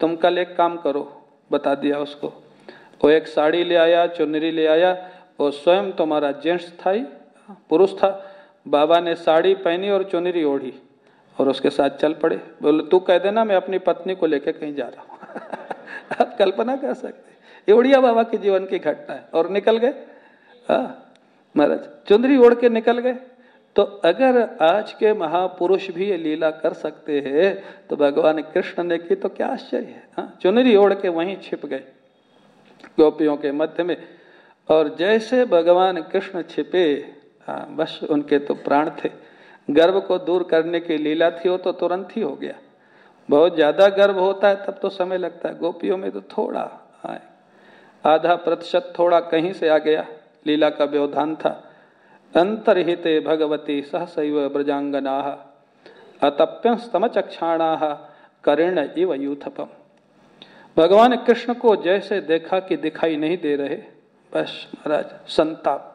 तुम कल एक काम करो बता दिया उसको। वो एक साड़ी ले आया चुनरी ले आया वो स्वयं तुम्हारा जेंट्स था ही पुरुष था बाबा ने साड़ी पहनी और चुनरी ओढ़ी और उसके साथ चल पड़े। बोले, तू कह देना, मैं अपनी पत्नी को लेकर कहीं जा रहा हूँ। आप कल्पना कर सकते ये उड़िया बाबा के जीवन की घटना है। और निकल गए? हाँ महाराज चुंदरी ओढ़ के निकल गए। तो अगर आज के महापुरुष भी ये लीला कर सकते हैं तो भगवान कृष्ण ने की तो क्या आश्चर्य है हाँ? चुनरी ओढ़ के वहीं छिप गए गोपियों के मध्य में। और जैसे भगवान कृष्ण छिपे हाँ बस उनके तो प्राण थे। गर्व को दूर करने की लीला थी, वो तो तुरंत ही हो गया। बहुत ज़्यादा गर्भ होता है, तब तो समय लगता है। गोपियों में तो थोड़ा हाँ आधा प्रतिशत थोड़ा कहीं से आ गया। लीला का व्यवधान था। अंतर्हिते भगवती सहसैव ब्रजांगना अतप्य स्तमचक्षाणा कर्ण इव यूथपम। भगवान कृष्ण को जैसे देखा कि दिखाई नहीं दे रहे, बस महाराज, संताप।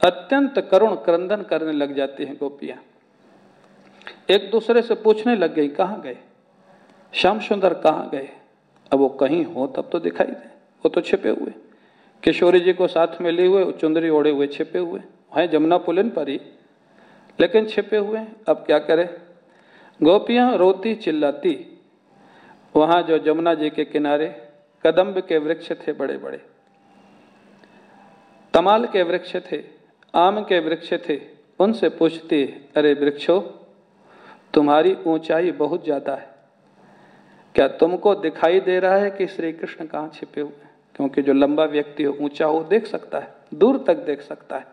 अत्यंत करुण क्रंदन करने लग जाती हैं गोपियाँ। एक दूसरे से पूछने लग गई, कहाँ गए? श्याम सुंदर कहाँ गए? अब वो कहीं हो तब तो दिखाई दे, वो तो छिपे हुए। किशोरी जी को साथ में लिए हुए, चुंदरी ओढ़े हुए, छिपे हुए। हैं जमुना पुलिन पर ही, लेकिन छिपे हुए, अब क्या करें? गोपियाँ रोती चिल्लाती। वहाँ जो जमुना जी के किनारे कदम्ब के वृक्ष थे बड़े बड़े तमाल के वृक्ष थे। आम के वृक्ष थे। उनसे पूछती, अरे वृक्षो, तुम्हारी ऊंचाई बहुत ज़्यादा है। क्या तुमको दिखाई दे रहा है कि श्री कृष्ण कहाँ छिपे हुए क्योंकि जो लंबा व्यक्ति हो, ऊँचा हो, देख सकता है, दूर तक देख सकता है।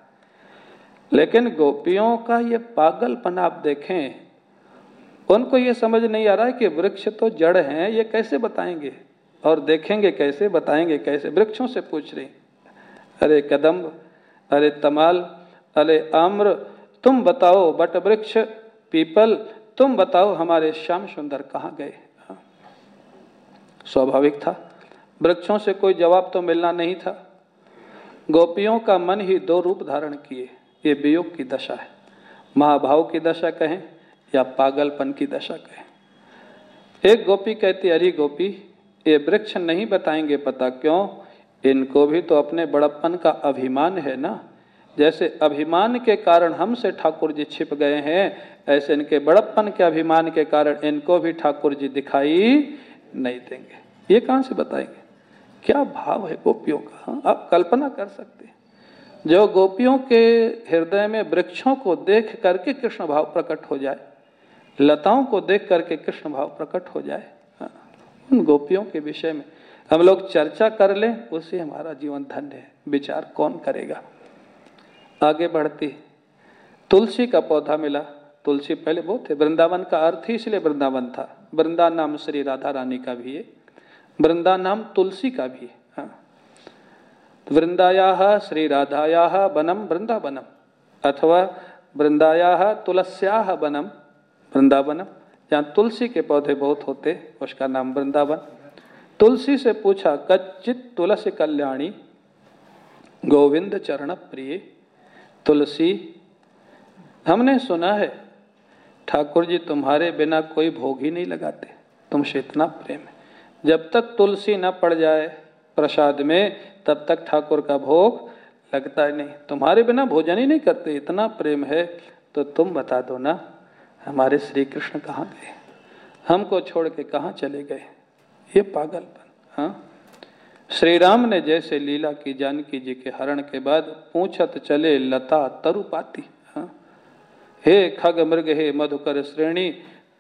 लेकिन गोपियों का ये पागलपन आप देखें, उनको ये समझ नहीं आ रहा है कि वृक्ष तो जड़ हैं, ये कैसे बताएँगे? और देखेंगे कैसे, बताएँगे कैसे? वृक्षों से पूछ रही, अरे कदम्ब अरे तमाल, अरे आम्र, तुम बताओ बट वृक्ष, पीपल, तुम बताओ हमारे श्याम सुंदर कहाँ गए? हाँ। स्वाभाविक था। वृक्षों से कोई जवाब तो मिलना नहीं था। गोपियों का मन ही दो रूप धारण किए। ये वियोग की दशा है। महाभाव की दशा कहें या पागलपन की दशा कहें। एक गोपी कहती, अरे गोपी, ये वृक्ष नहीं बताएँगे पता क्यों? इनको भी तो अपने बड़प्पन का अभिमान है ना? जैसे अभिमान के कारण हमसे ठाकुर जी छिप गए हैं ऐसे इनके बड़प्पन के अभिमान के कारण इनको भी ठाकुर जी दिखाई नहीं देंगे। ये कहाँ से बताएँगे? क्या भाव है गोपियों का? हाँ, आप कल्पना कर सकते हैं। जो गोपियों के हृदय में वृक्षों को देख करके कृष्ण भाव प्रकट हो जाए लताओं को देख करके कृष्ण भाव प्रकट हो जाए हाँ, उन गोपियों के विषय में हम लोग चर्चा कर लें उससे हमारा जीवन धन्य है। विचार कौन करेगा? आगे बढ़ती। तुलसी का पौधा मिला। तुलसी पहले बहुत थे। वृंदावन का अर्थ ही इसलिए वृंदावन था। वृंदा नाम श्री राधा रानी का भी है। वृंदा नाम तुलसी का भी है। हाँ। वृंदाया श्री राधाया वनम वृंदावनम। अथवा वृंदाया तुलस्या वनम वृंदावनम। जहाँ तुलसी के पौधे बहुत होते, उसका नाम वृंदावन। तुलसी से पूछा, कच्चित तुलसी कल्याणी, गोविंद चरण प्रिय, तुलसी, हमने सुना है, ठाकुर जी तुम्हारे बिना कोई भोग ही नहीं लगाते, तुमसे इतना प्रेम है। जब तक तुलसी न पड़ जाए प्रसाद में, तब तक ठाकुर का भोग लगता ही नहीं। तुम्हारे बिना भोजन ही नहीं करते, इतना प्रेम है तो तुम बता दो ना, हमारे श्री कृष्ण कहाँ गए? हमको छोड़ के कहाँ चले गए? ये पागलपन हाँ? श्री राम ने जैसे लीला की जानकी जी के हरण के बाद पूछत चले लता तरुपाती हाँ? हे खग मृग हे मधुकर श्रेणी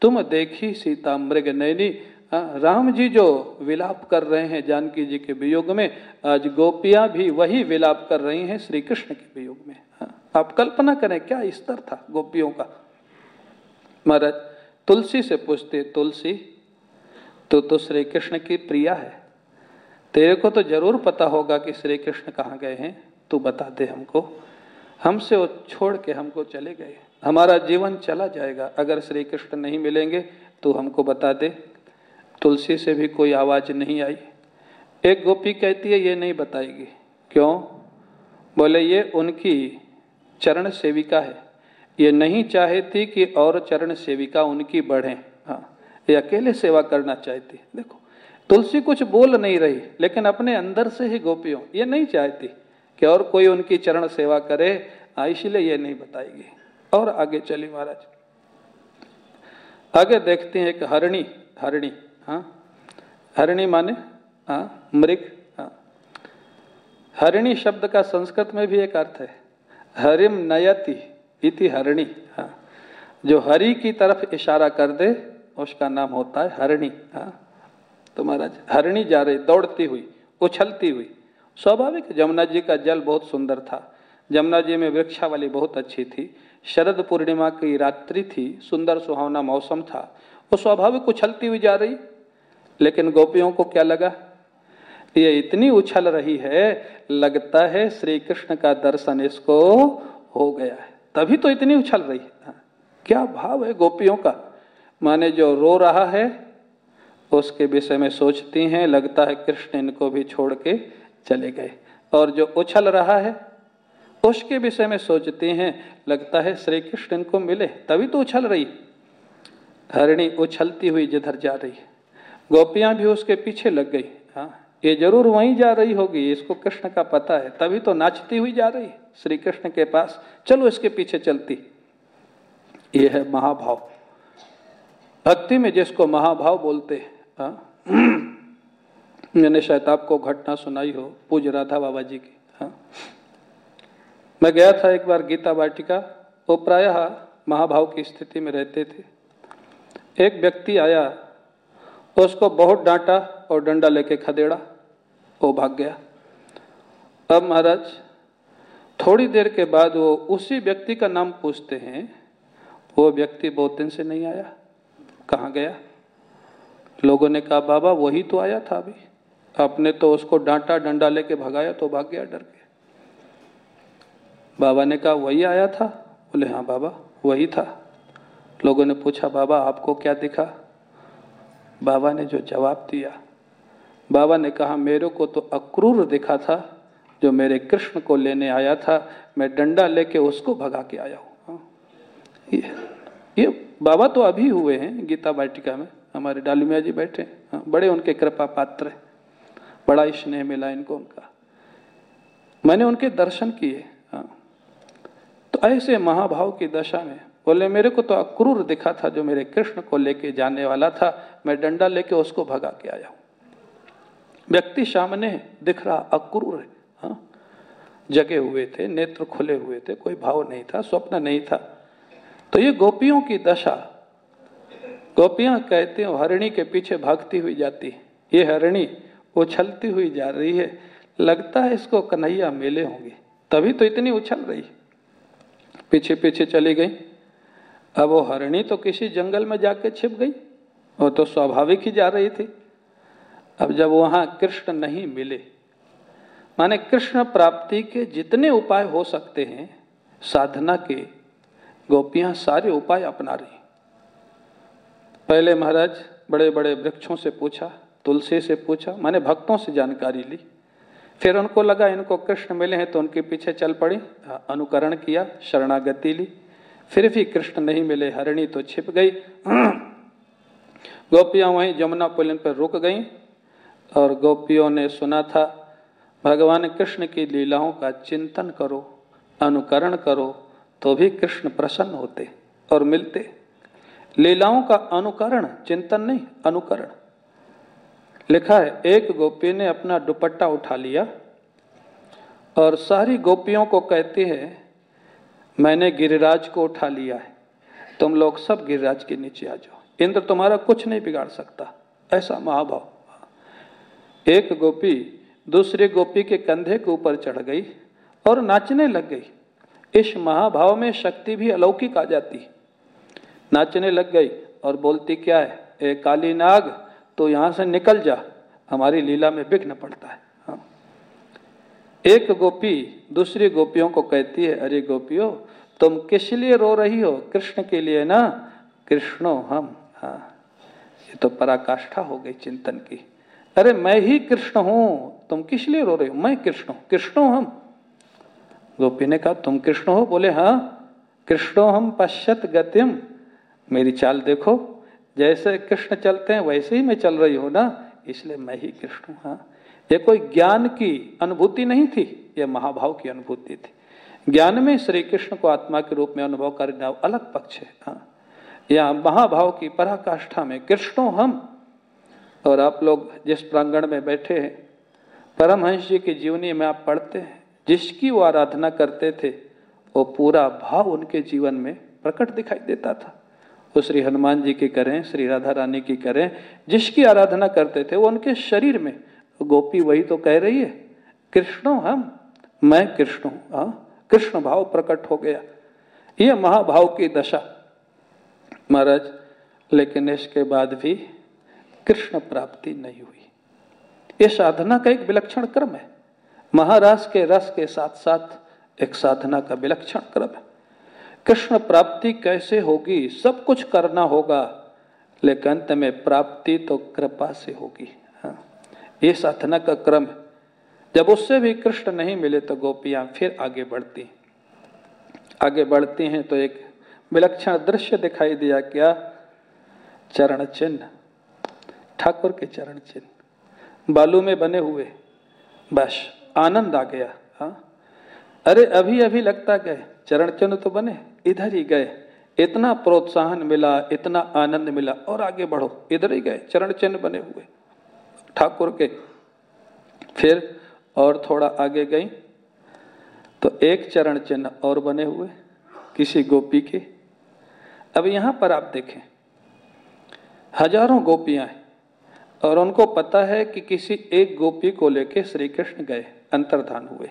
तुम देखी सीता मृग नैनी हाँ, राम जी जो विलाप कर रहे हैं जानकी जी के वियोग में आज गोपियाँ भी वही विलाप कर रही हैं श्री कृष्ण के वियोग में हाँ, आप कल्पना करें क्या स्तर था गोपियों का? महाराज तुलसी से पूछते तुलसी तो तो श्री कृष्ण की प्रिया है। तेरे को तो ज़रूर पता होगा कि श्री कृष्ण कहाँ गए हैं। तू बता दे हमको। हमसे वो छोड़ के हमको चले गए। हमारा जीवन चला जाएगा। अगर श्री कृष्ण नहीं मिलेंगे तो हमको बता दे। तुलसी से भी कोई आवाज़ नहीं आई। एक गोपी कहती है, ये नहीं बताएगी। क्यों? बोले, ये उनकी चरण सेविका है। ये नहीं चाहती कि और चरण सेविका उनकी बढ़े। ये अकेले सेवा करना चाहती देखो, तुलसी कुछ बोल नहीं रही, लेकिन अपने अंदर से ही गोपियों, ये नहीं चाहती कि और कोई उनकी चरण सेवा करे इसलिए ये नहीं बताएगी। और आगे चली महाराज। आगे देखते हैं एक हरणी हरणी हाँ? हरिणी माने? हाँ मृग हाँ। हरिणी शब्द का संस्कृत में भी एक अर्थ है। हरिम नयति इति हरिणी हाँ। जो हरि की तरफ़ इशारा कर दे उसका नाम होता है हरणी। हाँ तो महाराज हरिणी जा रही दौड़ती हुई उछलती हुई। स्वाभाविक जमुना जी का जल बहुत सुंदर था। जमुना जी में वृक्षावली बहुत अच्छी थी। शरद पूर्णिमा की रात्रि थी सुंदर सुहावना मौसम था। वो स्वाभाविक उछलती हुई जा रही। लेकिन गोपियों को क्या लगा? ये इतनी उछल रही है लगता है श्री कृष्ण का दर्शन इसको हो गया है। तभी तो इतनी उछल रही है। हाँ, क्या भाव है गोपियों का? माने जो रो रहा है, उसके विषय में सोचती हैं, लगता है कृष्ण इनको भी छोड़ के चले गए। और जो उछल रहा है, उसके विषय में सोचती हैं, लगता है श्री कृष्ण इनको मिले, तभी तो उछल रही। हरिणी उछलती हुई जिधर जा रही। गोपियाँ भी उसके पीछे लग गई। हाँ ये ज़रूर वहीं जा रही होगी, इसको कृष्ण का पता है। तभी तो नाचती हुई जा रही श्री कृष्ण के पास। चलो इसके पीछे चलती। ये है महाभाव। भक्ति में जिसको महाभाव बोलते हैं हाँ? मैंने शायद आपको घटना सुनाई हो, पूज राधा बाबा जी की हाँ? मैं गया था एक बार गीता वाटिका, वो प्रायः महाभाव की स्थिति में रहते थे। एक व्यक्ति आया, उसको बहुत डांटा और डंडा लेके खदेड़ा, वो भाग गया। अब महाराज, थोड़ी देर के बाद वो उसी व्यक्ति का नाम पूछते हैं, वो व्यक्ति बहुत दिन से नहीं आया। कहाँ गया? लोगों ने कहा बाबा वही तो आया था अभी। आपने तो उसको डांटा डंडा लेके भगाया तो भाग गया डर के। बाबा ने कहा वही आया था? बोले हाँ बाबा वही था। लोगों ने पूछा बाबा आपको क्या दिखा? बाबा ने जो जवाब दिया बाबा ने कहा मेरे को तो अक्रूर दिखा था जो मेरे कृष्ण को लेने आया था। मैं डंडा लेके उसको भगा के आया हूँ। हाँ। ये, ये बाबा तो अभी हुए हैं गीता वाटिका में हमारे डालू मिया जी बैठे हाँ, बड़े उनके कृपा पात्र है। बड़ा स्नेह मिला इनको उनका। मैंने उनके दर्शन किए हाँ। तो ऐसे महाभाव की दशा में बोले मेरे को तो अक्रूर दिखा था जो मेरे कृष्ण को लेके जाने वाला था मैं डंडा लेके उसको भगा के आया व्यक्ति सामने दिख रहा अक्रूर है हाँ। जगे हुए थे नेत्र खुले हुए थे कोई भाव नहीं था स्वप्न नहीं था। तो ये गोपियों की दशा। गोपियाँ कहते हैं, हरिणी के पीछे भागती हुई जाती है। ये हरिणी उछलती हुई जा रही है। लगता है इसको कन्हैया मेले होंगे। तभी तो इतनी उछल रही। पीछे पीछे चली गई। अब वो हरिणी तो किसी जंगल में जाके छिप गई। वो तो स्वाभाविक ही जा रही थी। अब जब वहाँ कृष्ण नहीं मिले, माने कृष्ण प्राप्ति के जितने उपाय हो सकते हैं, साधना के गोपियाँ सारे उपाय अपना रही। पहले महाराज बड़े बड़े वृक्षों से पूछा, तुलसी से पूछा, मैंने भक्तों से जानकारी ली। फिर उनको लगा इनको कृष्ण मिले हैं तो उनके पीछे चल पड़ी, अनुकरण किया, शरणागति ली। फिर भी कृष्ण नहीं मिले, हरिणी तो छिप गई। गोपियाँ वहीं जमुना पुलिन पर रुक गईं और गोपियों ने सुना था, भगवान कृष्ण की लीलाओं का चिंतन करो, अनुकरण करो तो भी कृष्ण प्रसन्न होते और मिलते। लीलाओं का अनुकरण, चिंतन नहीं, अनुकरण। लिखा है, एक गोपी ने अपना दुपट्टा उठा लिया और सारी गोपियों को कहती है, मैंने गिरिराज को उठा लिया है। तुम लोग सब गिरिराज के नीचे आ जाओ। इंद्र तुम्हारा कुछ नहीं बिगाड़ सकता। ऐसा महाभाव एक गोपी दूसरी गोपी के कंधे के ऊपर चढ़ गई और नाचने लग गई। इस महाभाव में शक्ति भी अलौकिक आ जाती। नाचने लग गई और बोलती, क्या है? ए काली नाग तो यहाँ से निकल जा। हमारी लीला में विघ्न पड़ता है। हाँ। एक गोपी दूसरी गोपियों को कहती है, अरे गोपियों, तुम किस लिए रो रही हो? कृष्ण के लिए ना? कृष्णो हम। हाँ। ये तो पराकाष्ठा हो गई चिंतन की। अरे मैं ही कृष्ण हूँ। तुम किस लिए रो रहे हो? मैं कृष्ण हूँ। कृष्णो हम। गोपी ने कहा, तुम कृष्ण हो? बोले हाँ कृष्णो हम पश्यत गतिम। मेरी चाल देखो, जैसे कृष्ण चलते हैं, वैसे ही मैं चल रही हूँ ना, इसलिए मैं ही कृष्ण हूँ हाँ। ये कोई ज्ञान की अनुभूति नहीं थी, ये महाभाव की अनुभूति थी। ज्ञान में श्री कृष्ण को आत्मा के रूप में अनुभव करना अलग पक्ष है हाँ। या महाभाव की पराकाष्ठा में, कृष्णो हम। और आप लोग जिस प्रांगण में बैठे हैं, परमहंस जी की जीवनी में आप पढ़ते हैं जिसकी वो आराधना करते थे, वो पूरा भाव उनके जीवन में प्रकट दिखाई देता था। वो श्री हनुमान जी की करें, श्री राधा रानी की करें, जिसकी आराधना करते थे, वो उनके शरीर में। गोपी वही तो कह रही है, कृष्ण हम, मैं कृष्ण हूँ। हाँ कृष्ण भाव प्रकट हो गया। ये महाभाव की दशा। महाराज, लेकिन इसके बाद भी कृष्ण प्राप्ति नहीं हुई। ये साधना का एक विलक्षण क्रम है। महाराज के रस के साथ साथ एक साधना का विलक्षण क्रम है। कृष्ण प्राप्ति कैसे होगी? सब कुछ करना होगा, लेकिन अंत में प्राप्ति तो कृपा से होगी। हाँ ये साधना का क्रम है। जब उससे भी कृष्ण नहीं मिले तो गोपियाँ फिर आगे बढ़ती आगे बढ़ती हैं तो एक विलक्षण दृश्य दिखाई दिया क्या? चरण चिन्ह। ठाकुर के चरण चिन्ह। बालू में बने हुए। बस। आनंद आ गया हाँ। अरे, अभी अभी लगता गए, चरण चिन्ह तो बने, इधर ही गए। इतना प्रोत्साहन मिला, इतना आनंद मिला, और आगे बढ़ो, इधर ही गए, चरण चिन्ह बने हुए। ठाकुर के, फिर और थोड़ा आगे गई तो एक चरण चिन्ह और बने हुए, किसी गोपी के। अब यहाँ पर आप देखें, हज़ारों गोपियाँ हैं, और उनको पता है कि किसी एक गोपी को लेके श्री कृष्ण गए। अंतर्धान हुए।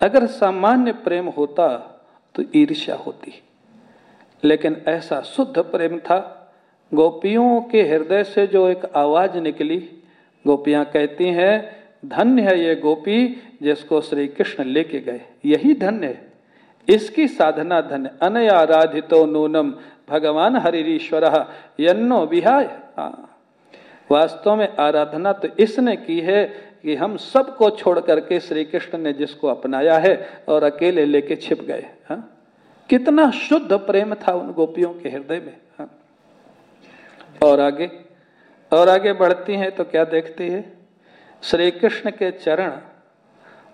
अगर सामान्य प्रेम होता तो ईर्ष्या होती। लेकिन ऐसा शुद्ध प्रेम था, गोपियों के हृदय से जो एक आवाज़ निकली, गोपियाँ कहती हैं, धन्य है ये गोपी जिसको श्री कृष्ण लेके गए। यही धन्य है। इसकी साधना धन्य। अनयाराधितो नूनम। भगवान हरिश्वर यन्नो विहाय। हाँ। वास्तव में आराधना तो इसने की है कि हम सबको छोड़ करके श्री कृष्ण ने जिसको अपनाया है और अकेले लेके छिप गए, हा? कितना शुद्ध प्रेम था उन गोपियों के हृदय में, हा? और आगे और आगे बढ़ती हैं तो क्या देखती है श्री कृष्ण के चरण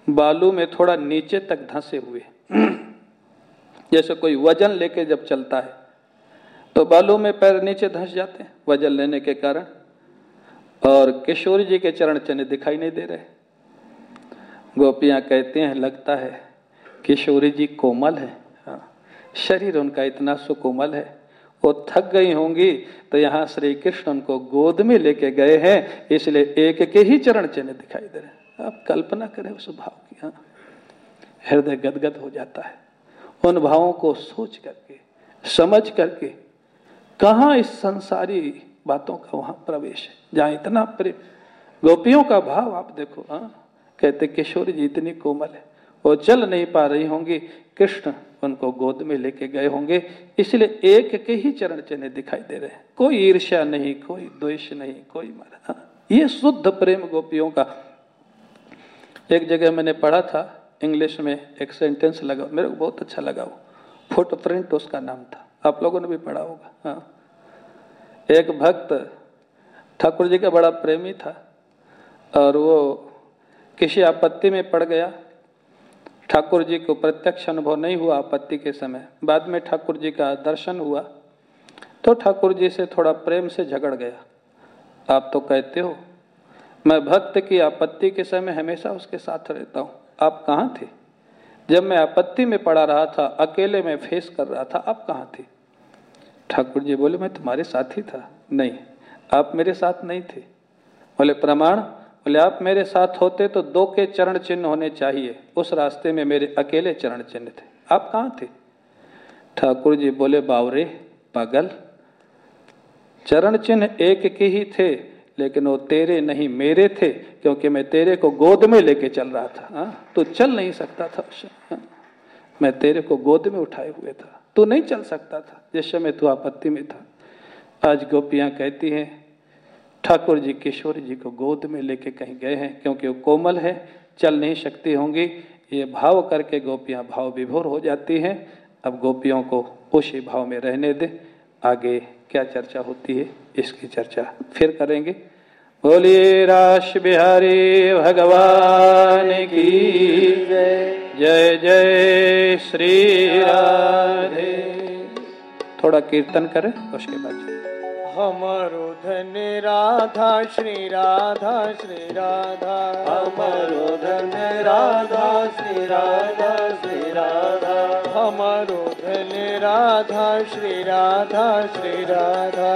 बालू में थोड़ा नीचे तक धंसे हुए जैसे कोई वज़न लेके जब चलता है तो बालू में पैर नीचे धंस जाते हैं, वज़न लेने के कारण और किशोर जी के चरण चिन्ह दिखाई नहीं दे रहे। गोपियाँ कहते हैं, लगता है किशोरी जी कोमल है। हाँ। शरीर उनका इतना सुकोमल है। वो थक गई होंगी तो यहाँ श्री कृष्ण उनको गोद में लेके गए हैं, इसलिए एक के ही चरण चिन्ह दिखाई दे रहे आप कल्पना करें उस भाव की हाँ। हृदय गदगद हो जाता है। उन भावों को सोच करके, समझ करके कहा इस संसारी बातों का वहाँ प्रवेश है। जहाँ इतना प्रेम गोपियों का भाव आप देखो हाँ। कहते, किशोर जी, इतनी कोमल है। वो चल नहीं पा रही होंगी। कृष्ण उनको गोद में लेके गए होंगे। इसलिए एक के ही चरण चिन्ह दिखाई दे रहे हैं। कोई ईर्ष्या नहीं, कोई द्वेष नहीं, कोई मर हाँ। ये शुद्ध प्रेम गोपियों का। एक जगह मैंने पढ़ा था, इंग्लिश में एक सेंटेंस लगा। मेरे को बहुत अच्छा लगा वो। फुट प्रिंट उसका नाम था। आप लोगों ने भी पढ़ा होगा हाँ। एक भक्त ठाकुर जी का बड़ा प्रेमी था और वो किसी आपत्ति में पड़ गया। ठाकुर जी को प्रत्यक्ष अनुभव नहीं हुआ आपत्ति के समय। बाद में ठाकुर जी का दर्शन हुआ तो ठाकुर जी से थोड़ा प्रेम से झगड़ गया। आप तो कहते हो, मैं भक्त की आपत्ति के समय हमेशा उसके साथ रहता हूँ। आप कहाँ थे? जब मैं आपत्ति में पड़ा रहा था, अकेले में फेस कर रहा था, आप कहाँ थे? ठाकुर जी बोले, मैं तुम्हारे साथ ही था। नहीं, आप मेरे साथ नहीं थे। बोले, प्रमाण, बोले, आप मेरे साथ होते तो दो के चरण चिन्ह होने चाहिए। उस रास्ते में मेरे अकेले चरण चिन्ह थे। आप कहाँ थे? ठाकुर जी बोले, बावरे, पागल, चरण चिन्ह एक के ही थे, लेकिन वो तेरे नहीं, मेरे थे, क्योंकि मैं तेरे को गोद में लेके चल रहा था? तो चल नहीं सकता था हा? मैं तेरे को गोद में उठाए हुए था। तू नहीं चल सकता था, जिस समय तू आपत्ति में था। आज गोपियाँ कहती हैं, ठाकुर जी, किशोर जी को गोद में लेके कहीं गए हैं, क्योंकि वो कोमल है, चल नहीं सकती होंगी। ये भाव करके गोपियाँ भाव विभोर हो जाती हैं। अब गोपियों को उसी भाव में रहने दे। आगे क्या चर्चा होती है, इसकी चर्चा फिर करेंगे। बोलिए राश बिहारी भगवान की जय जय जय श्री राधे। थोड़ा कीर्तन करें उसके बाद हमारो धन राधा श्री राधा श्री राधा। हमारो धन राधा श्री राधा श्री राधा। हमारो राधा श्री राधा श्री राधा।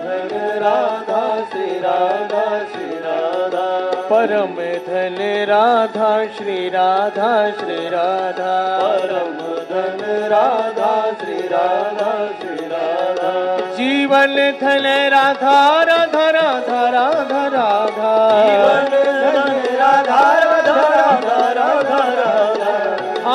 धन राधा श्री राधा श्री राधा। परम धन राधा श्री राधा श्री राधा। परम धन राधा श्री राधा श्री राधा। जीवन धन राधा राधा राधा राधा राधा। जीवन धन राधा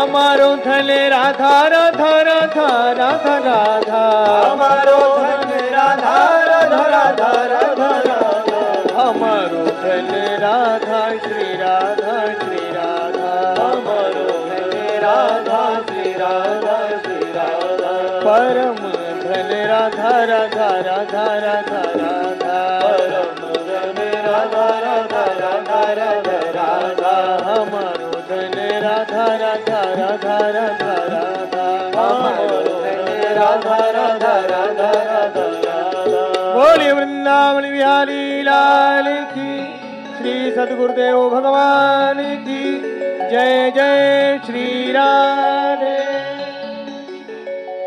हमारो धन राधा राधा राधा राधा राधा हमारो धन राधा राधा राधा राधा राधा हमारो धन राधा श्री राधा श्री राधा हमारो धन राधा श्री राधा श्री राधा परम धन राधा राधा राधा राधा राधा परम धन राधा राधा राधा राधा राधा हमारो राधा राधा राधा राधा राधा। राधा राधा राधा राधा राधा। बोले वृंदावन बिहारी लाल की श्री सदगुरुदेव भगवान की। जय जय श्री राम